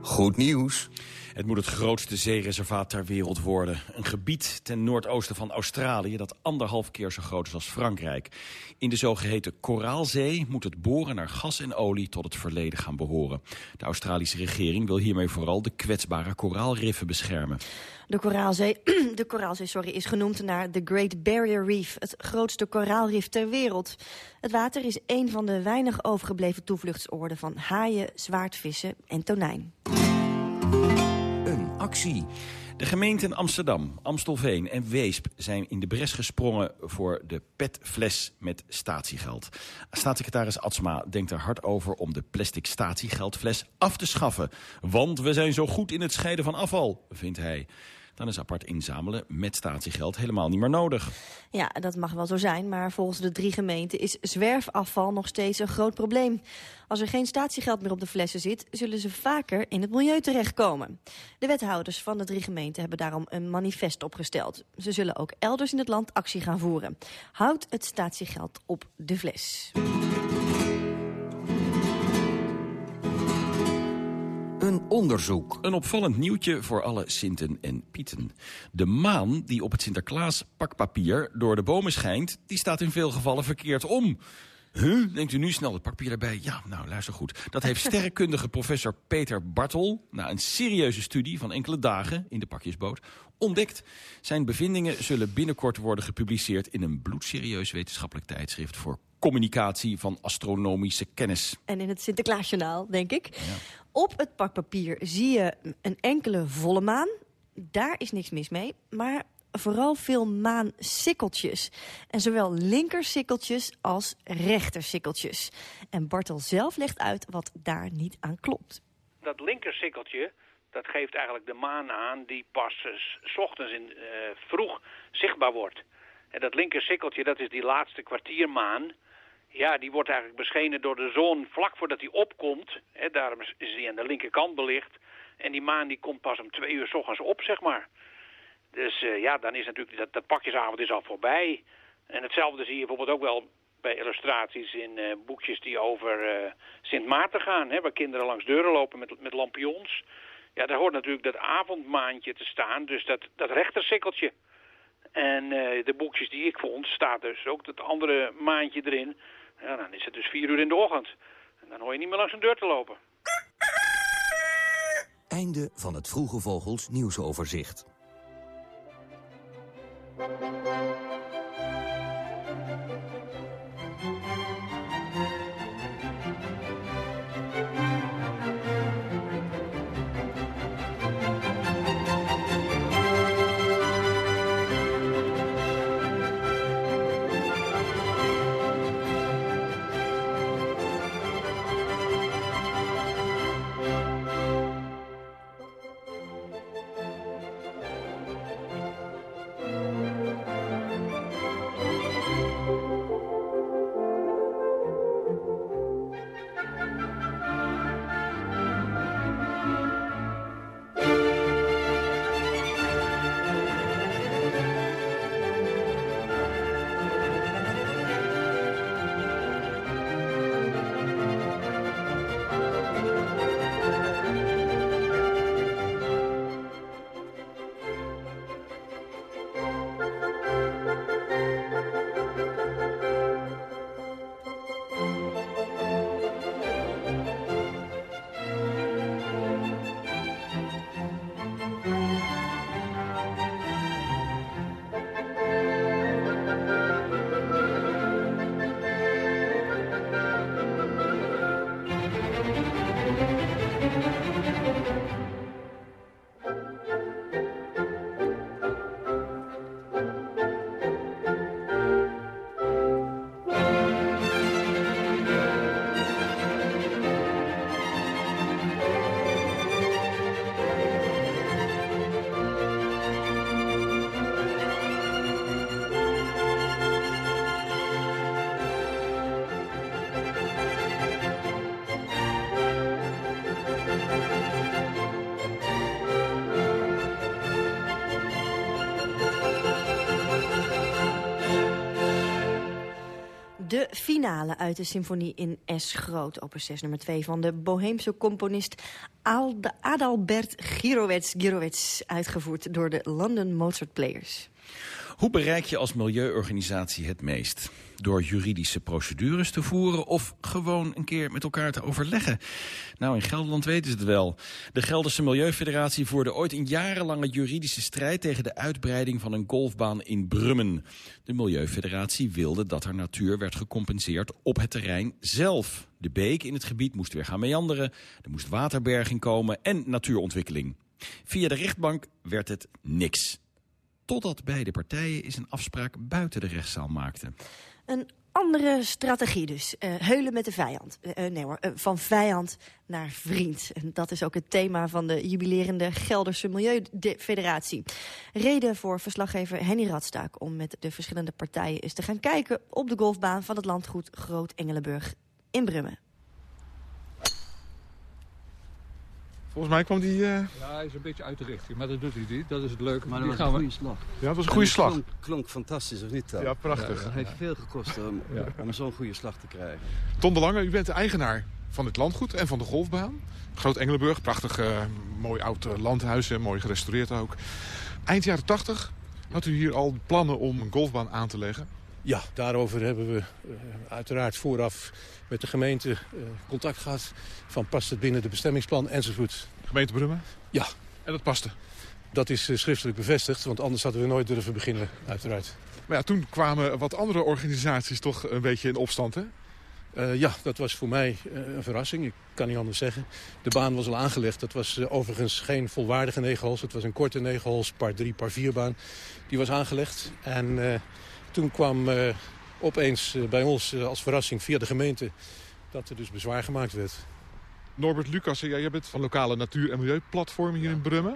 Goed nieuws. Het moet het grootste zeereservaat ter wereld worden. Een gebied ten noordoosten van Australië dat anderhalf keer zo groot is als Frankrijk. In de zogeheten Koraalzee moet het boren naar gas en olie tot het verleden gaan behoren. De Australische regering wil hiermee vooral de kwetsbare koraalriffen beschermen. De Koraalzee, de Koraalzee sorry, is genoemd naar de Great Barrier Reef, het grootste koraalrif ter wereld. Het water is een van de weinig overgebleven toevluchtsoorden van haaien, zwaardvissen en tonijn. Actie. De gemeenten Amsterdam, Amstelveen en Weesp zijn in de bres gesprongen voor de petfles met statiegeld. Staatssecretaris Atsma denkt er hard over om de plastic statiegeldfles af te schaffen. Want we zijn zo goed in het scheiden van afval, vindt hij dan is apart inzamelen met statiegeld helemaal niet meer nodig. Ja, dat mag wel zo zijn, maar volgens de drie gemeenten is zwerfafval nog steeds een groot probleem. Als er geen statiegeld meer op de flessen zit, zullen ze vaker in het milieu terechtkomen. De wethouders van de drie gemeenten hebben daarom een manifest opgesteld. Ze zullen ook elders in het land actie gaan voeren. Houd het statiegeld op de fles. Een onderzoek. Een opvallend nieuwtje voor alle Sinten en Pieten. De maan die op het Sinterklaas pakpapier door de bomen schijnt... die staat in veel gevallen verkeerd om. Huh? Denkt u nu snel het papier erbij? Ja, nou, luister goed. Dat heeft sterrenkundige professor Peter Bartel... na een serieuze studie van enkele dagen in de pakjesboot ontdekt. Zijn bevindingen zullen binnenkort worden gepubliceerd... in een bloedserieus wetenschappelijk tijdschrift... voor communicatie van astronomische kennis. En in het Sinterklaasjournaal, denk ik. Ja. Op het pakpapier zie je een enkele volle maan. Daar is niks mis mee. Maar vooral veel maansikkeltjes. En zowel linkersikkeltjes als rechtersikkeltjes. En Bartel zelf legt uit wat daar niet aan klopt. Dat linkersikkeltje, dat geeft eigenlijk de maan aan die pas s ochtends in, uh, vroeg zichtbaar wordt. En dat linkersikkeltje, dat is die laatste kwartiermaan ja, die wordt eigenlijk beschenen door de zon vlak voordat hij opkomt. Hè, daarom is hij aan de linkerkant belicht. En die maan die komt pas om twee uur s ochtends op, zeg maar. Dus uh, ja, dan is natuurlijk dat, dat pakjesavond is al voorbij. En hetzelfde zie je bijvoorbeeld ook wel bij illustraties in uh, boekjes die over uh, Sint Maarten gaan. Hè, waar kinderen langs deuren lopen met, met lampions. Ja, daar hoort natuurlijk dat avondmaantje te staan. Dus dat, dat rechtersikkeltje. En de boekjes die ik vond, staat dus ook dat andere maandje erin. Ja, dan is het dus vier uur in de ochtend. En dan hoor je niet meer langs een deur te lopen. Einde van het Vroege Vogels nieuwsoverzicht. De finale uit de symfonie in S groot, opus 6 nummer 2... van de Boheemse componist Adalbert Girovets, Girovets... uitgevoerd door de London Mozart Players. Hoe bereik je als milieuorganisatie het meest? Door juridische procedures te voeren of gewoon een keer met elkaar te overleggen? Nou, in Gelderland weten ze het wel. De Gelderse Milieufederatie voerde ooit een jarenlange juridische strijd... tegen de uitbreiding van een golfbaan in Brummen. De Milieufederatie wilde dat er natuur werd gecompenseerd op het terrein zelf. De beek in het gebied moest weer gaan meanderen, er moest waterberging komen en natuurontwikkeling. Via de rechtbank werd het niks. Totdat beide partijen eens een afspraak buiten de rechtszaal maakten. Een andere strategie dus. Uh, heulen met de vijand. Uh, nee hoor, van vijand naar vriend. En dat is ook het thema van de jubilerende Gelderse Milieufederatie. Reden voor verslaggever Henny Radstaak om met de verschillende partijen eens te gaan kijken op de golfbaan van het landgoed Groot Engelenburg in Brummen. Volgens mij kwam die... Uh... Ja, hij is een beetje uit de richting, maar dat doet hij niet. Dat is het leuke. Maar dat was een goede slag. Ja, dat was een goede slag. Klonk, klonk fantastisch, of niet dan? Ja, prachtig. Ja, het heeft veel gekost om, ja. om zo'n goede slag te krijgen. Ton de Lange, u bent de eigenaar van het landgoed en van de golfbaan. Groot Engelenburg, prachtig uh, mooi oud uh, landhuis, mooi gerestaureerd ook. Eind jaren 80 had u hier al plannen om een golfbaan aan te leggen. Ja, daarover hebben we uh, uiteraard vooraf met de gemeente uh, contact gehad. Van past het binnen de bestemmingsplan enzovoort. Gemeente Brummen? Ja. En dat paste? Dat is uh, schriftelijk bevestigd, want anders hadden we nooit durven beginnen, uiteraard. Maar ja, toen kwamen wat andere organisaties toch een beetje in opstand, hè? Uh, ja, dat was voor mij uh, een verrassing. Ik kan niet anders zeggen. De baan was al aangelegd. Dat was uh, overigens geen volwaardige negenhols. Het was een korte negenhols, par 3, par 4 baan. Die was aangelegd. En toen kwam opeens bij ons als verrassing via de gemeente... dat er dus bezwaar gemaakt werd. Norbert Lucas, ja, jij bent van lokale natuur- en milieuplatform hier ja, in Brummen.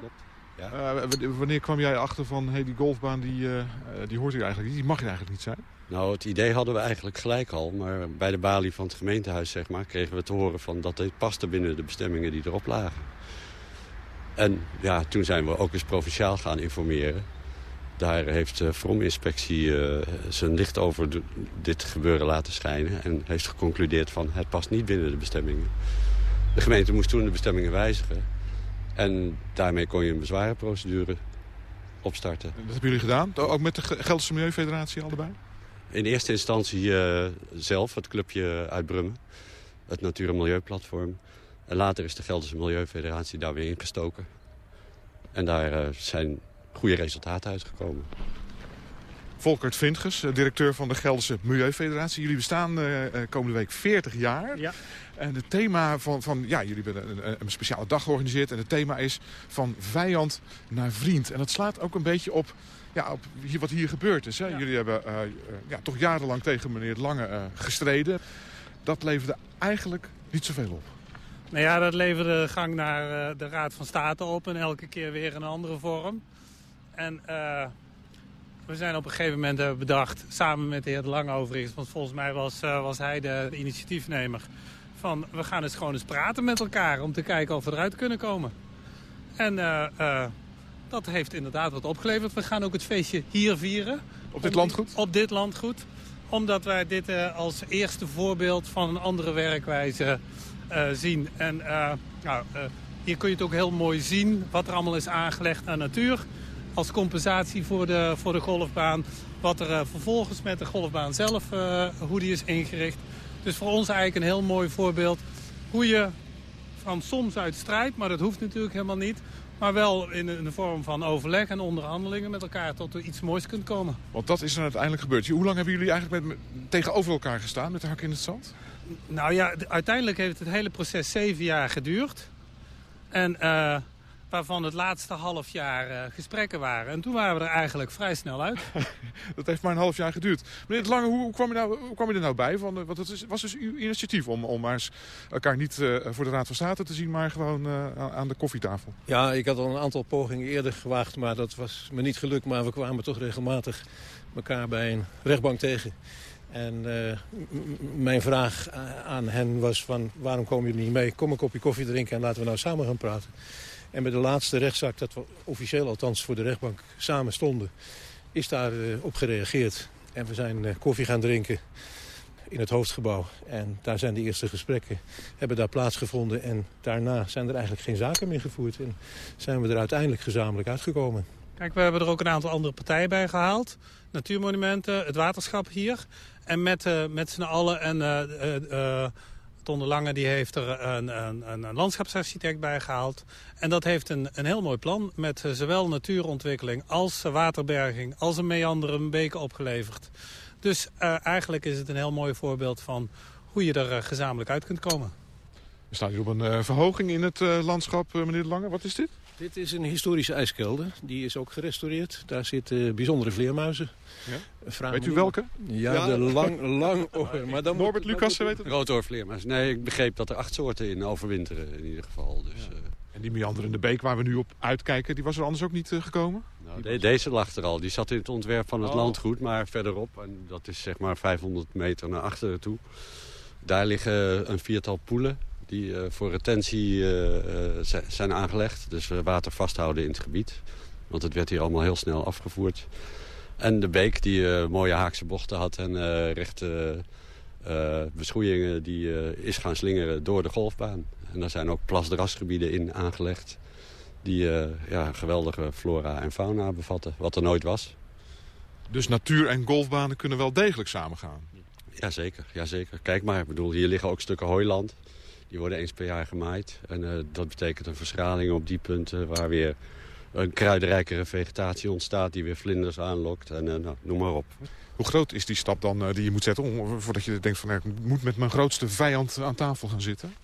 Uh, wanneer kwam jij achter van hey, die golfbaan die, uh, die hoort hier eigenlijk niet, die mag hier eigenlijk niet zijn? Nou, het idee hadden we eigenlijk gelijk al. Maar bij de balie van het gemeentehuis zeg maar, kregen we te horen van dat dit paste binnen de bestemmingen die erop lagen. En ja, toen zijn we ook eens provinciaal gaan informeren. Daar heeft de Vrominspectie uh, zijn licht over dit gebeuren laten schijnen. En heeft geconcludeerd van het past niet binnen de bestemmingen. De gemeente moest toen de bestemmingen wijzigen. En daarmee kon je een bezwarenprocedure opstarten. En dat hebben jullie gedaan? Ook met de Gelderse Milieufederatie allebei? In eerste instantie uh, zelf, het clubje uit Brummen. Het Natuur- en Milieuplatform. En later is de Gelderse Milieufederatie daar weer ingestoken. En daar uh, zijn goede resultaten uitgekomen. Volkert Vintges, directeur van de Gelderse Milieufederatie. Jullie bestaan uh, komende week 40 jaar. Ja. En het thema van, van ja, jullie hebben een, een, speciale dag georganiseerd. En het thema is van vijand naar vriend. En dat slaat ook een beetje op, ja, op hier, wat hier gebeurd is. Hè? Ja. Jullie hebben uh, ja, toch jarenlang tegen meneer Lange uh, gestreden. Dat leverde eigenlijk niet zoveel op. Nou ja, dat leverde gang naar uh, de Raad van State op. En elke keer weer een andere vorm. En we zijn op een gegeven moment bedacht, samen met de heer De Lange overigens... want volgens mij was, was hij de, initiatiefnemer van we gaan eens gewoon eens praten met elkaar om te kijken of we eruit kunnen komen. En dat heeft inderdaad wat opgeleverd. We gaan ook het feestje hier vieren. Op dit landgoed? Op dit landgoed. Omdat wij dit uh, als eerste voorbeeld van een andere werkwijze zien. En nou, hier kun je het ook heel mooi zien wat er allemaal is aangelegd aan natuur. Als compensatie voor de, voor de golfbaan. Wat er vervolgens met de golfbaan zelf, hoe die is ingericht. Dus voor ons eigenlijk een heel mooi voorbeeld hoe je van soms uit strijd, maar dat hoeft natuurlijk helemaal niet... maar wel in de vorm van overleg en onderhandelingen met elkaar tot er iets moois kunt komen. Want dat is er uiteindelijk gebeurd. Hoe lang hebben jullie eigenlijk met, tegenover elkaar gestaan met de hak in het zand? Nou ja, uiteindelijk heeft het hele proces zeven jaar geduurd. En uh, waarvan het laatste half jaar uh, gesprekken waren. En toen waren we er eigenlijk vrij snel uit. dat heeft maar een half jaar geduurd. Meneer Het Lange, hoe, hoe, kwam, je nou, hoe kwam je er nou bij? Van, uh, want het was dus uw initiatief om, om maar eens elkaar niet uh, voor de Raad van State te zien... maar gewoon aan de koffietafel. Ja, ik had al een aantal pogingen eerder gewaagd... maar dat was me niet gelukt. Maar we kwamen toch regelmatig elkaar bij een rechtbank tegen. En mijn vraag aan hen was van... waarom komen jullie niet mee? Kom een kopje koffie drinken en laten we nou samen gaan praten. En bij de laatste rechtszaak, dat we officieel althans voor de rechtbank samen stonden... is daar uh, op gereageerd. En we zijn uh, koffie gaan drinken. in het hoofdgebouw. En daar zijn de eerste gesprekken, hebben daar plaatsgevonden. En daarna zijn er eigenlijk geen zaken meer gevoerd. En zijn we er uiteindelijk gezamenlijk uitgekomen. Kijk, we hebben er ook een aantal andere partijen bij gehaald. Natuurmonumenten, het waterschap hier. En met, uh, met z'n allen en Ton de Lange die heeft er een, een, een, landschapsarchitect bij gehaald. En dat heeft een, een heel mooi plan met zowel natuurontwikkeling als waterberging... als een meanderen beken opgeleverd. Dus eigenlijk is het een heel mooi voorbeeld van hoe je er gezamenlijk uit kunt komen. We staan hier op een verhoging in het landschap, meneer Lange. Wat is dit? Dit is een historische ijskelder. Die is ook gerestaureerd. Daar zitten bijzondere vleermuizen. Ja? Weet u welke? Ja, de lang, lang oor. Maar dan Norbert Lucas, weet het? Roodhoorvleermuis. Nee, ik begreep dat er acht soorten in overwinteren in ieder geval. Dus, ja. uh... En die meanderende beek waar we nu op uitkijken, die was er anders ook niet uh, gekomen? Nou, deze lag er al. Die zat in het ontwerp van het oh. landgoed, maar verderop. En dat is zeg maar 500 meter naar achteren toe. Daar liggen een viertal poelen die eh, voor retentie eh, eh, zijn aangelegd. Dus water vasthouden in het gebied. Want het werd hier allemaal heel snel afgevoerd. En de beek die mooie haakse bochten had en rechte beschoeiingen... die is gaan slingeren door de golfbaan. En daar zijn ook plasdrasgebieden in aangelegd... die ja, geweldige flora en fauna bevatten, wat er nooit was. Dus natuur en golfbanen kunnen wel degelijk samengaan? Jazeker, jazeker. Kijk maar, ik bedoel, hier liggen ook stukken hooiland. Die worden eens per jaar gemaaid. En uh, dat betekent een verschraling op die punten waar weer een kruidrijkere vegetatie ontstaat... die weer vlinders aanlokt en uh, nou, noem maar op. Hoe groot is die stap dan uh, die je moet zetten... Om, voordat je denkt van ik moet met mijn grootste vijand aan tafel gaan zitten?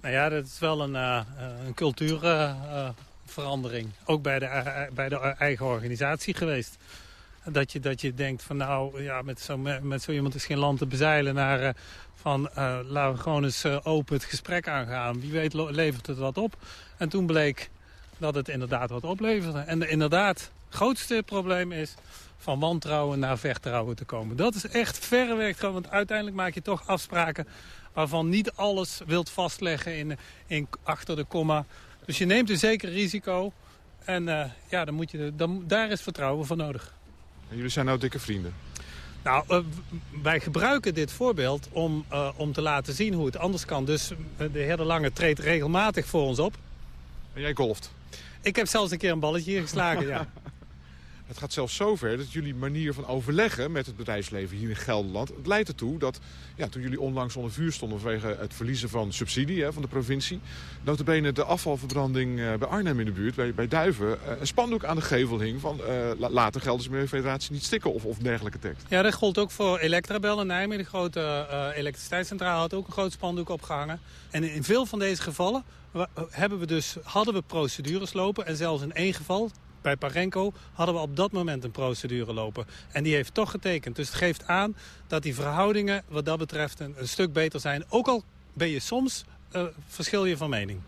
Nou ja, dat is wel een, een cultuurverandering. Ook bij de, bij de eigen organisatie geweest. Dat je, dat je denkt van nou, ja, met zo, met zo iemand is geen land te bezeilen naar van uh, laten we gewoon eens uh, open het gesprek aangaan. Wie weet levert het wat op. En toen bleek dat het inderdaad wat opleverde. En de, inderdaad, grootste probleem is van wantrouwen naar vertrouwen te komen. Dat is echt verreweg, want uiteindelijk maak je toch afspraken... waarvan niet alles wilt vastleggen in, in, achter de komma. Dus je neemt een zeker risico en ja, dan moet je, dan, daar is vertrouwen voor nodig. En jullie zijn nou dikke vrienden? Nou, uh, wij gebruiken dit voorbeeld om, uh, om te laten zien hoe het anders kan. Dus uh, de heer De Lange treedt regelmatig voor ons op. En jij golft? Ik heb zelfs een keer een balletje hier geslagen, ja. Het gaat zelfs zover dat jullie manier van overleggen met het bedrijfsleven hier in Gelderland... het leidt ertoe dat ja, toen jullie onlangs onder vuur stonden vanwege het verliezen van subsidie hè, van de provincie... notabene de afvalverbranding uh, bij Arnhem in de buurt, bij, bij Duiven... Uh, een spandoek aan de gevel hing van uh, later Gelderse Milieufederatie niet stikken of, of dergelijke tekst. Ja, dat gold ook voor Electrabel in Nijmegen. De grote elektriciteitscentrale had ook een groot spandoek opgehangen. En in veel van deze gevallen hebben we dus, hadden we procedures lopen en zelfs in één geval bij Parenco hadden we op dat moment een procedure lopen. En die heeft toch getekend. Dus het geeft aan dat die verhoudingen wat dat betreft een, een stuk beter zijn. Ook al ben je soms, uh, verschil je van mening.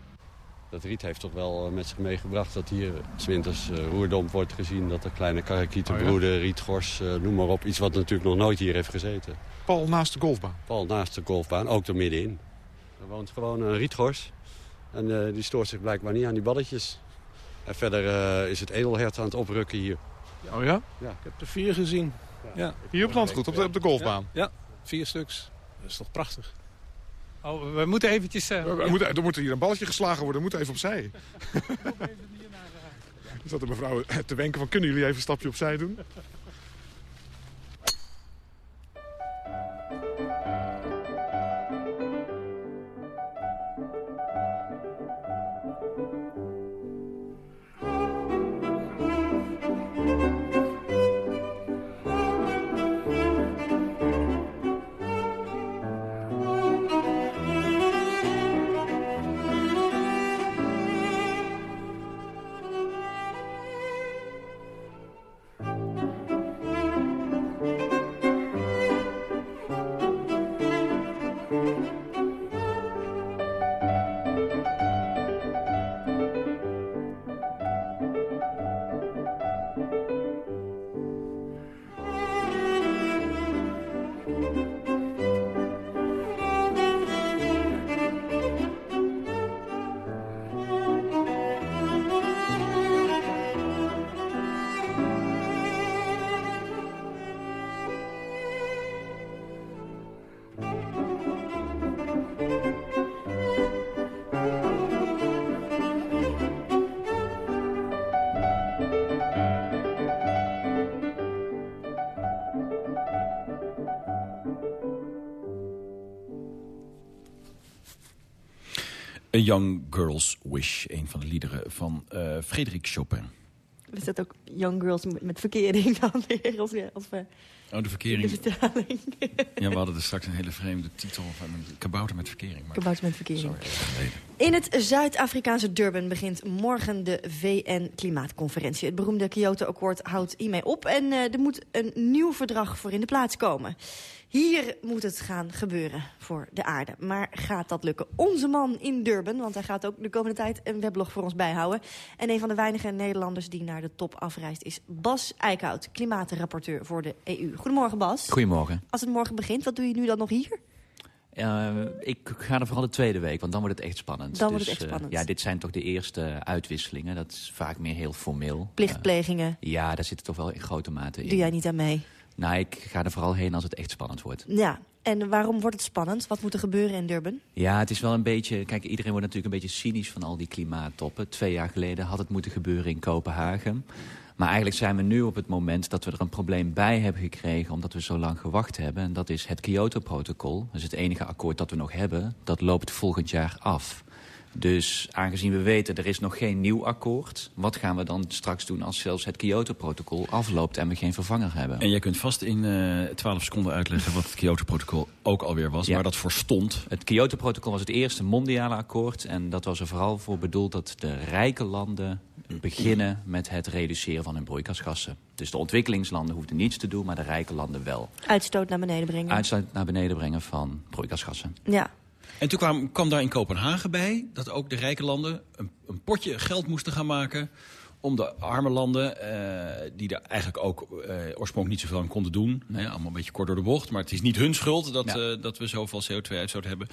Dat riet heeft toch wel eh, met zich meegebracht dat hier zwinters uh, roerdomp wordt gezien. Dat er kleine karakietenbroeden, oh rietgors, uh, noem maar op. Iets wat natuurlijk nog nooit hier heeft gezeten. Paul naast de golfbaan? Paul naast de golfbaan, ook er middenin. Er woont gewoon een rietgors. En die stoort zich blijkbaar niet aan die balletjes. En verder uh, is het edelhert aan het oprukken hier. Oh ja? Ja, ik heb er vier gezien. Ja. Hier op het landgoed, op de, op de golfbaan? Ja, vier stuks. Dat is toch prachtig. Oh, we moeten eventjes... Uh, we, we moeten, er moet hier een balletje geslagen worden, we moeten even opzij. Er zat de mevrouw te wenken van, kunnen jullie even een stapje opzij doen? A Young Girl's Wish, een van de liederen van uh, Frederik Chopin. Is dat ook Young Girls met verkering dan weer? Als we, als we Oh, de verkering. De vertaling. ja, we hadden er straks een hele vreemde titel van kabouter met verkering. Maar... Kabouter met verkering. Sorry, In het Zuid-Afrikaanse Durban begint morgen de VN-klimaatconferentie. Het beroemde Kyoto-akkoord houdt hiermee op en uh, er moet een nieuw verdrag voor in de plaats komen. Hier moet het gaan gebeuren voor de aarde. Maar gaat dat lukken? Onze man in Durban, want hij gaat ook de komende tijd een weblog voor ons bijhouden. En een van de weinige Nederlanders die naar de top afreist is Bas Eickhout, klimaatrapporteur voor de EU. Goedemorgen Bas. Goedemorgen. Als het morgen begint, wat doe je nu dan nog hier? Uh, ik ga er vooral de tweede week, want dan wordt het echt spannend. Dan wordt het dus, echt eh, spannend. ja, dit zijn toch de eerste uitwisselingen. Dat is vaak meer heel formeel. Plichtplegingen. Uh, ja, daar zitten toch wel in grote mate in. Doe jij niet aan mee? Nou, ik ga er vooral heen als het echt spannend wordt. Ja, en waarom wordt het spannend? Wat moet er gebeuren in Durban? Ja, het is wel een beetje... Kijk, iedereen wordt natuurlijk een beetje cynisch van al die klimaattoppen. Twee jaar geleden had het moeten gebeuren in Kopenhagen. Maar eigenlijk zijn we nu op het moment dat we er een probleem bij hebben gekregen... omdat we zo lang gewacht hebben. En dat is het Kyoto-protocol. Dat is het enige akkoord dat we nog hebben. Dat loopt volgend jaar af. Dus aangezien we weten, er is nog geen nieuw akkoord... wat gaan we dan straks doen als zelfs het Kyoto-protocol afloopt... en we geen vervanger hebben? En jij kunt vast in uh, eh, 12 seconden uitleggen wat het Kyoto-protocol ook alweer was... Ja. waar dat voor stond. Het Kyoto-protocol was het eerste mondiale akkoord... en dat was er vooral voor bedoeld dat de rijke landen beginnen met het reduceren van hun broeikasgassen. Dus de ontwikkelingslanden hoefden niets te doen, maar de rijke landen wel. Uitstoot naar beneden brengen. Uitstoot naar beneden brengen van broeikasgassen. Ja. En toen kwam, kwam daar in Kopenhagen bij dat ook de rijke landen een, een potje geld moesten gaan maken om de arme landen, uh, die er eigenlijk ook uh, oorspronkelijk niet zoveel aan konden doen. Hè, allemaal een beetje kort door de bocht. Maar het is niet hun schuld dat, ja. uh, dat we zoveel CO2-uitstoot hebben.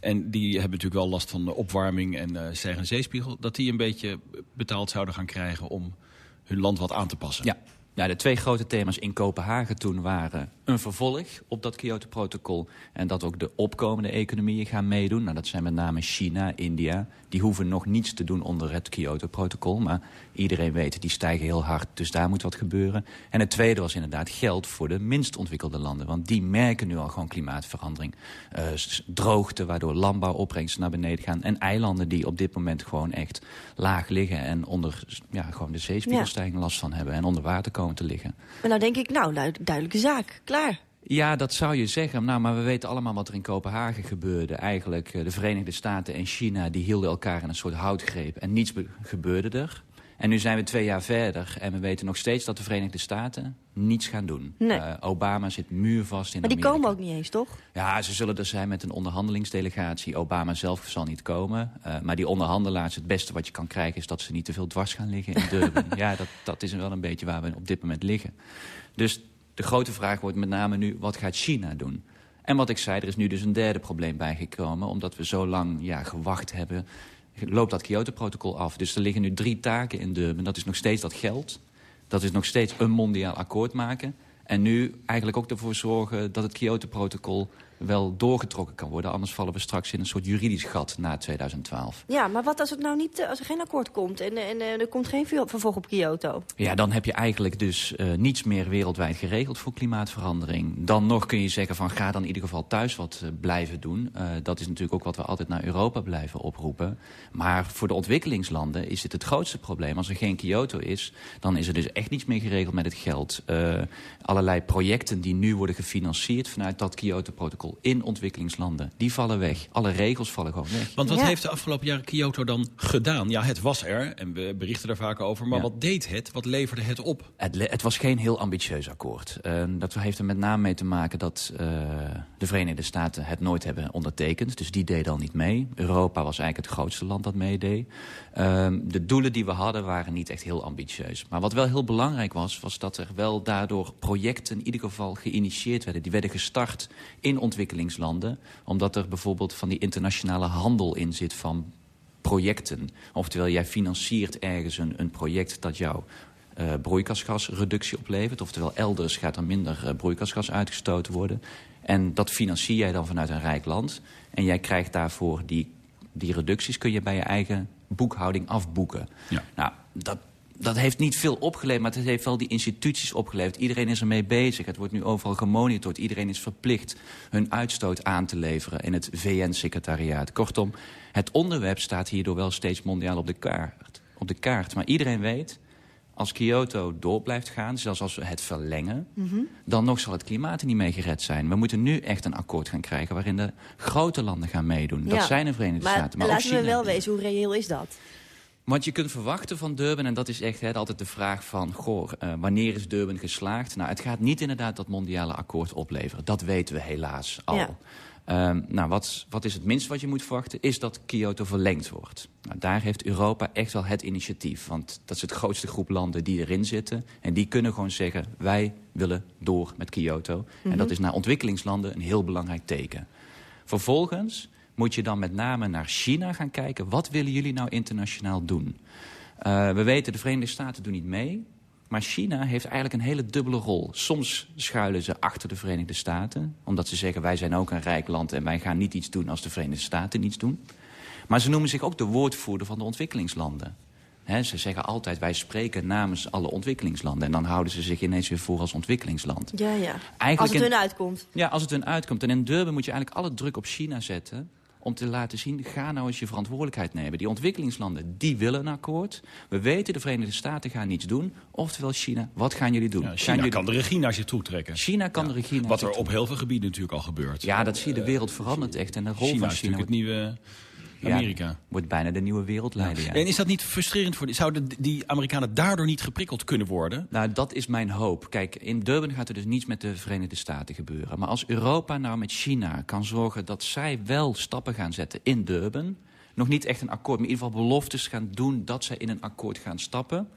En die hebben natuurlijk wel last van de opwarming en uh, stijgende zeespiegel. Dat die een beetje betaald zouden gaan krijgen om hun land wat aan te passen. Ja, de twee grote thema's in Kopenhagen toen waren een vervolg op dat Kyoto-protocol... en dat ook de opkomende economieën gaan meedoen. Nou, dat zijn met name China, India. Die hoeven nog niets te doen onder het Kyoto-protocol. Maar iedereen weet, die stijgen heel hard, dus daar moet wat gebeuren. En het tweede was inderdaad geld voor de minst ontwikkelde landen. Want die merken nu al gewoon klimaatverandering. Uh, droogte, waardoor landbouwopbrengsten naar beneden gaan. En eilanden die op dit moment gewoon echt laag liggen... en onder ja, gewoon de zeespiegelstijging last van hebben... en onder water komen te liggen. Maar nou denk ik, nou, duidelijke zaak, klaar. Ja, dat zou je zeggen. Nou, maar we weten allemaal wat er in Kopenhagen gebeurde. Eigenlijk de Verenigde Staten en China die hielden elkaar in een soort houtgreep. En niets gebeurde er. En nu zijn we twee jaar verder en we weten nog steeds dat de Verenigde Staten niets gaan doen. Nee. Uh, Obama zit muurvast in Maar die Amerika. komen ook niet eens, toch? Ja, ze zullen er zijn met een onderhandelingsdelegatie. Obama zelf zal niet komen. Uh, maar die onderhandelaars, het beste wat je kan krijgen... is dat ze niet te veel dwars gaan liggen in Durban. ja, dat, dat is wel een beetje waar we op dit moment liggen. Dus de grote vraag wordt met name nu, wat gaat China doen? En wat ik zei, er is nu dus een derde probleem bijgekomen... omdat we zo lang ja, gewacht hebben loopt dat Kyoto-protocol af. Dus er liggen nu drie taken in Durban. Dat is nog steeds dat geld. Dat is nog steeds een mondiaal akkoord maken. En nu eigenlijk ook ervoor zorgen dat het Kyoto-protocol wel doorgetrokken kan worden. Anders vallen we straks in een soort juridisch gat na 2012. Ja, maar wat als, het nou niet, als er geen akkoord komt en, en er komt geen vervolg op Kyoto? Ja, dan heb je eigenlijk dus uh, niets meer wereldwijd geregeld voor klimaatverandering. Dan nog kun je zeggen van ga dan in ieder geval thuis wat uh, blijven doen. Uh, dat is natuurlijk ook wat we altijd naar Europa blijven oproepen. Maar voor de ontwikkelingslanden is dit het grootste probleem. Als er geen Kyoto is, dan is er dus echt niets meer geregeld met het geld. allerlei projecten die nu worden gefinancierd vanuit dat Kyoto-protocol in ontwikkelingslanden. Die vallen weg. Alle regels vallen gewoon weg. Want wat ja. heeft de afgelopen jaren Kyoto dan gedaan? Ja, het was er en we berichten er vaak over. Maar ja. wat deed het? Wat leverde het op? Het, het was geen heel ambitieus akkoord. Uh, dat heeft er met name mee te maken dat uh, de Verenigde Staten het nooit hebben ondertekend. Dus die deden al niet mee. Europa was eigenlijk het grootste land dat meedeed. Uh, de doelen die we hadden waren niet echt heel ambitieus. Maar wat wel heel belangrijk was, was dat er wel daardoor projecten in ieder geval geïnitieerd werden. Die werden gestart in ontwikkelingslanden. Omdat er bijvoorbeeld van die internationale handel in zit van projecten. Oftewel, jij financiert ergens een, een project dat jou uh, broeikasgasreductie oplevert. Oftewel, elders gaat er minder uh, broeikasgas uitgestoten worden. En dat financier jij dan vanuit een rijk land. En jij krijgt daarvoor die, die reducties kun je bij je eigen boekhouding afboeken. Ja. Nou, dat, dat heeft niet veel opgeleverd, maar het heeft wel die instituties opgeleverd. Iedereen is ermee bezig. Het wordt nu overal gemonitord. Iedereen is verplicht hun uitstoot aan te leveren in het VN-secretariaat. Kortom, het onderwerp staat hierdoor wel steeds mondiaal op de kaart. Op de kaart. Maar iedereen weet, als Kyoto door blijft gaan, zelfs als we het verlengen... Mhm. dan nog zal het klimaat er niet mee gered zijn. We moeten nu echt een akkoord gaan krijgen waarin de grote landen gaan meedoen. Dat zijn de Verenigde Staten. Maar laten we wel wezen, hoe reëel is dat? Wat je kunt verwachten van Durban, en dat is echt hè, altijd de vraag van... Goh, uh, wanneer is Durban geslaagd? Nou, het gaat niet inderdaad dat mondiale akkoord opleveren. Dat weten we helaas al. Ja. Um, nou, wat, wat is het minste wat je moet verwachten? Is dat Kyoto verlengd wordt. Nou, daar heeft Europa echt wel het initiatief. Want dat is het grootste groep landen die erin zitten. En die kunnen gewoon zeggen, wij willen door met Kyoto. Mm -hmm. En dat is naar ontwikkelingslanden een heel belangrijk teken. Vervolgens moet je dan met name naar China gaan kijken. Wat willen jullie nou internationaal doen? Uh, we weten, de Verenigde Staten doen niet mee. Maar China heeft eigenlijk een hele dubbele rol. Soms schuilen ze achter de Verenigde Staten. Omdat ze zeggen, wij zijn ook een rijk land... en wij gaan niet iets doen als de Verenigde Staten niets doen. Maar ze noemen zich ook de woordvoerder van de ontwikkelingslanden. He, ze zeggen altijd, wij spreken namens alle ontwikkelingslanden. En dan houden ze zich ineens weer voor als ontwikkelingsland. Ja, ja. Eigenlijk als het hun uitkomt. Ja, als het hun uitkomt. En in Durban moet je eigenlijk alle druk op China zetten om te laten zien, ga nou eens je verantwoordelijkheid nemen. Die ontwikkelingslanden, die willen een akkoord. We weten, de Verenigde Staten gaan niets doen. Oftewel China, wat gaan jullie doen? Ja, China jullie... kan de regie naar zich toe trekken. China kan de regie naar Wat er op heel veel gebieden natuurlijk al gebeurt. Ja, dat zie je, de wereld verandert echt. En de rol China van China... is natuurlijk het nieuwe... Amerika. wordt bijna de nieuwe wereldleider. Ja. En is dat niet frustrerend voor... Zouden die Amerikanen daardoor niet geprikkeld kunnen worden? Nou, dat is mijn hoop. Kijk, in Durban gaat er dus niets met de Verenigde Staten gebeuren. Maar als Europa nou met China kan zorgen dat zij wel stappen gaan zetten in Durban... nog niet echt een akkoord, maar in ieder geval beloftes gaan doen... dat zij in een akkoord gaan stappen...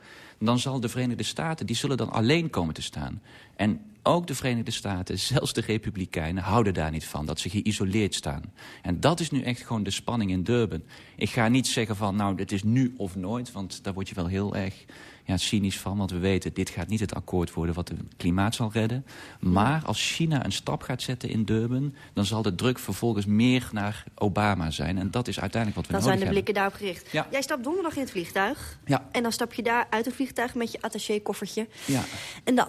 dan zal de Verenigde Staten, die zullen dan alleen komen te staan. En ook de Verenigde Staten, zelfs de Republikeinen, houden daar niet van. Dat ze geïsoleerd staan. En dat is nu echt gewoon de spanning in Durban. Ik ga niet zeggen van, nou, het is nu of nooit. Want daar word je wel heel erg ja, cynisch van. Want we weten, dit gaat niet het akkoord worden wat het klimaat zal redden. Maar als China een stap gaat zetten in Durban... dan zal de druk vervolgens meer naar Obama zijn. En dat is uiteindelijk wat we dan nodig hebben. Dan zijn de blikken daarop gericht. Ja. Jij stapt donderdag in het vliegtuig. Ja. En dan stap je daar uit het vliegtuig met je attaché-koffertje. Ja. En dan?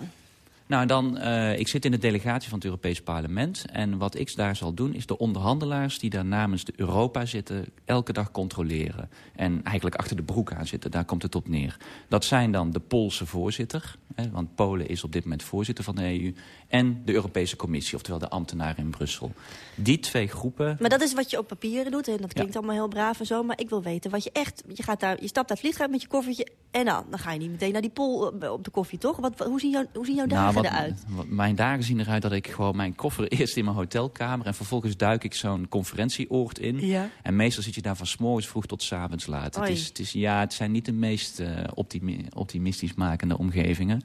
Nou, dan, uh, ik zit in de delegatie van het Europees Parlement. En wat ik daar zal doen, is de onderhandelaars die daar namens de Europa zitten... elke dag controleren. En eigenlijk achter de broek aan zitten, daar komt het op neer. Dat zijn dan de Poolse voorzitter. Hè, want Polen is op dit moment voorzitter van de EU. En de Europese Commissie, oftewel de ambtenaren in Brussel. Die twee groepen... Maar dat is wat je op papieren doet. En dat klinkt allemaal heel braaf en zo. Maar ik wil weten wat je echt... Je, gaat daar, je stapt daar vliegtuig met je koffertje. En dan, dan ga je niet meteen naar die Pool eh, op de koffie, toch? Wat, hoe zien, jou, hoe zien jouw dagen eruit? mijn dagen zien eruit dat ik gewoon mijn koffer eerst in mijn hotelkamer... en vervolgens duik ik zo'n conferentieoord in. Ja. En meestal zit je daar van s'morgens vroeg tot s'avonds laat. Het, is, het, is, ja, het zijn niet de meest uh, optimistisch makende omgevingen.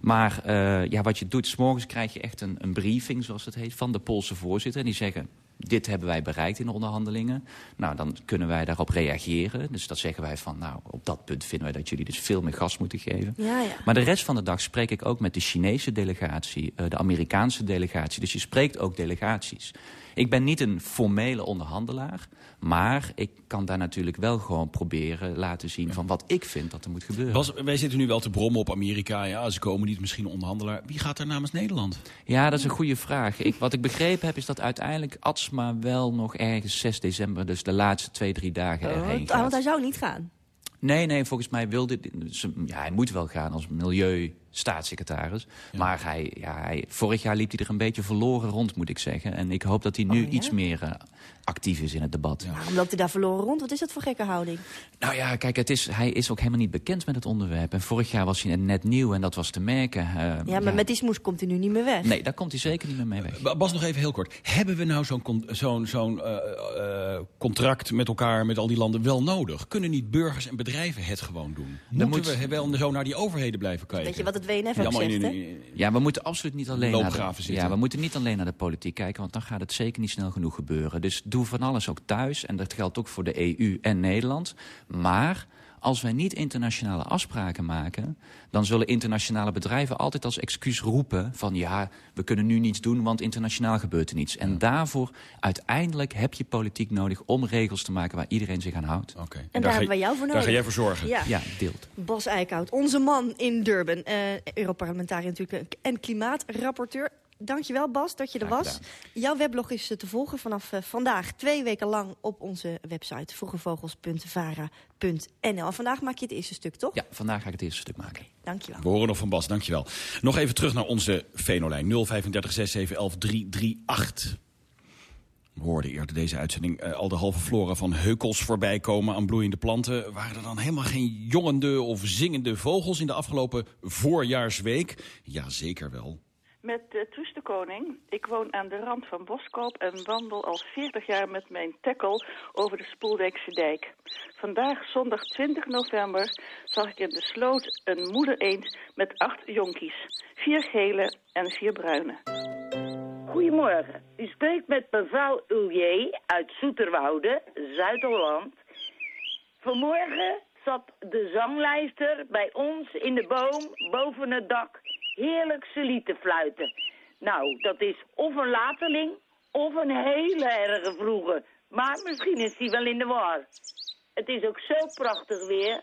Maar uh, ja, wat je doet, s'morgens krijg je echt een, een briefing, zoals het heet... van de Poolse voorzitter. En die zeggen, dit hebben wij bereikt in de onderhandelingen. Nou, dan kunnen wij daarop reageren. Dus dat zeggen wij van, nou, op dat punt vinden wij dat jullie dus veel meer gas moeten geven. Ja, ja. Maar de rest van de dag spreek ik ook met de Chinese delegatie, uh, de Amerikaanse delegatie. Dus je spreekt ook delegaties. Ik ben niet een formele onderhandelaar. Maar ik kan daar natuurlijk wel gewoon proberen laten zien van wat ik vind dat er moet gebeuren. Bas, wij zitten nu wel te brommen op Amerika. Ja, ze komen niet misschien onderhandelaar. Wie gaat er namens Nederland? Ja, dat is een goede vraag. Ik, wat ik begrepen heb is dat uiteindelijk ATSMA wel nog ergens 6 december... dus de laatste twee, drie dagen oh, erheen gaat. Want hij zou niet gaan. Nee, nee, volgens mij wilde... Ja, hij moet wel gaan als milieu staatssecretaris. Ja. Maar hij, ja, hij, vorig jaar liep hij er een beetje verloren rond, moet ik zeggen. En ik hoop dat hij nu oh, ja? iets meer uh, actief is in het debat. Ja. Waarom loopt hij daar verloren rond? Wat is dat voor gekke houding? Nou ja, kijk, het is, hij is ook helemaal niet bekend met het onderwerp. En vorig jaar was hij net nieuw en dat was te merken. Uh, ja, maar met die smoes komt hij nu niet meer weg. Nee, daar komt hij zeker niet meer mee weg. Bas, nog even heel kort. Hebben we nou zo'n zo'n zo'n uh, uh, contract met elkaar, met al die landen, wel nodig? Kunnen niet burgers en bedrijven het gewoon doen? Dan Moeten moet... we wel zo naar die overheden blijven kijken? Weet je wat het WNF hè? Ja, we moeten absoluut niet alleen naar de, zitten. ja, we moeten niet alleen naar de politiek kijken, want dan gaat het zeker niet snel genoeg gebeuren. Dus doe van alles ook thuis en dat geldt ook voor de EU en Nederland. Maar Als wij niet internationale afspraken maken... dan zullen internationale bedrijven altijd als excuus roepen... van ja, we kunnen nu niets doen, want internationaal gebeurt er niets. En daarvoor uiteindelijk heb je politiek nodig... om regels te maken waar iedereen zich aan houdt. Oké. En, daar, hebben wij jou voor nodig. Daar ga jij voor zorgen. Ja, ja deelt. Bas Eickhout, onze man in Durban. Uh, Europarlementariër natuurlijk en klimaatrapporteur. Dankjewel Bas dat je er was. Jouw weblog is te volgen vanaf uh, vandaag twee weken lang op onze website vroegevogels.vara.nl. Vandaag maak je het eerste stuk, toch? Ja, vandaag ga ik het eerste stuk maken. Okay, dankjewel. We horen nog van Bas, dankjewel. Nog even terug naar onze Venolijn 035 6711 338. We hoorden eerder deze uitzending uh, al de halve flora van heukels voorbij komen aan bloeiende planten. Waren er dan helemaal geen jongende of zingende vogels in de afgelopen voorjaarsweek? Ja, zeker wel met uh, de Koning. Ik woon aan de rand van Boskoop en wandel al 40 jaar met mijn tackle over de Spoeldijkse dijk. Vandaag, zondag 20 november, zag ik in de sloot een moeder eend met acht jonkies. Vier gele en vier bruine. Goedemorgen. U spreekt met mevrouw Ulier uit Zoeterwoude, Zuid-Holland. Vanmorgen zat de zanglijster bij ons in de boom boven het dak heerlijk te fluiten. Nou, dat is of een laterling of een hele erge vroege. Maar misschien is hij wel in de war. Het is ook zo prachtig weer.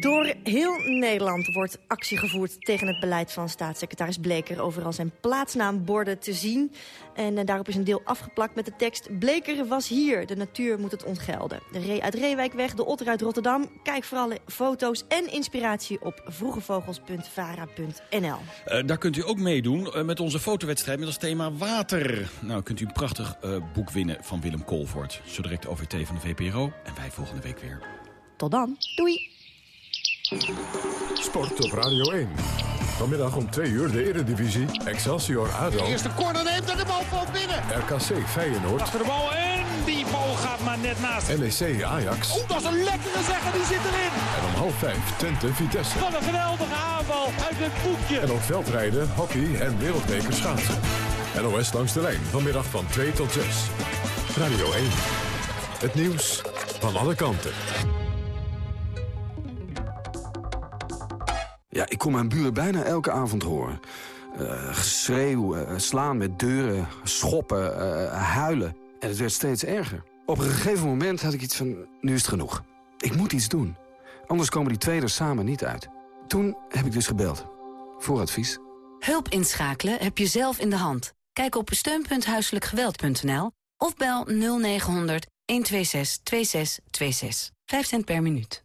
Door heel Nederland wordt actie gevoerd tegen het beleid van staatssecretaris Bleker. Overal zijn plaatsnaamborden te zien. En uh, daarop is een deel afgeplakt met de tekst... Bleker was hier, de natuur moet het ontgelden. De Ree uit Reewijkweg, de Otter uit Rotterdam. Kijk voor alle foto's en inspiratie op vroegevogels.vara.nl. Uh, eh, daar kunt u ook meedoen uh, met onze fotowedstrijd met als thema water. Nou, kunt u een prachtig boek winnen van Willem Kolvoort. Zo direct OVT van de VPRO en wij volgende week weer. Tot dan. Doei. Sport op Radio 1. Vanmiddag om 2 uur de Eredivisie. Excelsior ADO. De eerste corner neemt en de bal valt binnen. RKC Feyenoord. Achter de bal en die bal gaat maar net naast. NEC Ajax. Oeh, dat is een lekkere zeggen, die zit erin. En om half 5 Twente Vitesse. Van een geweldige aanval uit het boekje. En ook veldrijden, hockey en wereldbeker schaatsen. NOS langs de lijn vanmiddag van 2 tot 6. Radio 1. Het nieuws van alle kanten. Ja, ik kom mijn buren bijna elke avond horen. Uh, slaan met deuren, schoppen, uh, huilen. En het werd steeds erger. Op een gegeven moment had ik iets van, nu is het genoeg. Ik moet iets doen. Anders komen die twee er samen niet uit. Toen heb ik dus gebeld. Voor advies. Hulp inschakelen heb je zelf in de hand. Kijk op steun.huiselijkgeweld.nl of bel 0900 126 2626. 5 cent per minuut.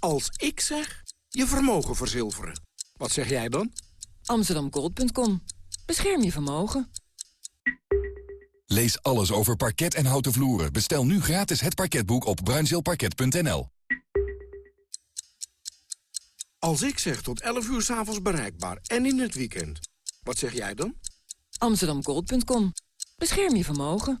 Als ik zeg, je vermogen verzilveren. Wat zeg jij dan? Amsterdamgold.com. Bescherm je vermogen. Lees alles over parket en houten vloeren. Bestel nu gratis het parketboek op bruinzeelparket.nl. Als ik zeg tot 11 uur s'avonds bereikbaar en in het weekend. Wat zeg jij dan? Amsterdamgold.com. Bescherm je vermogen.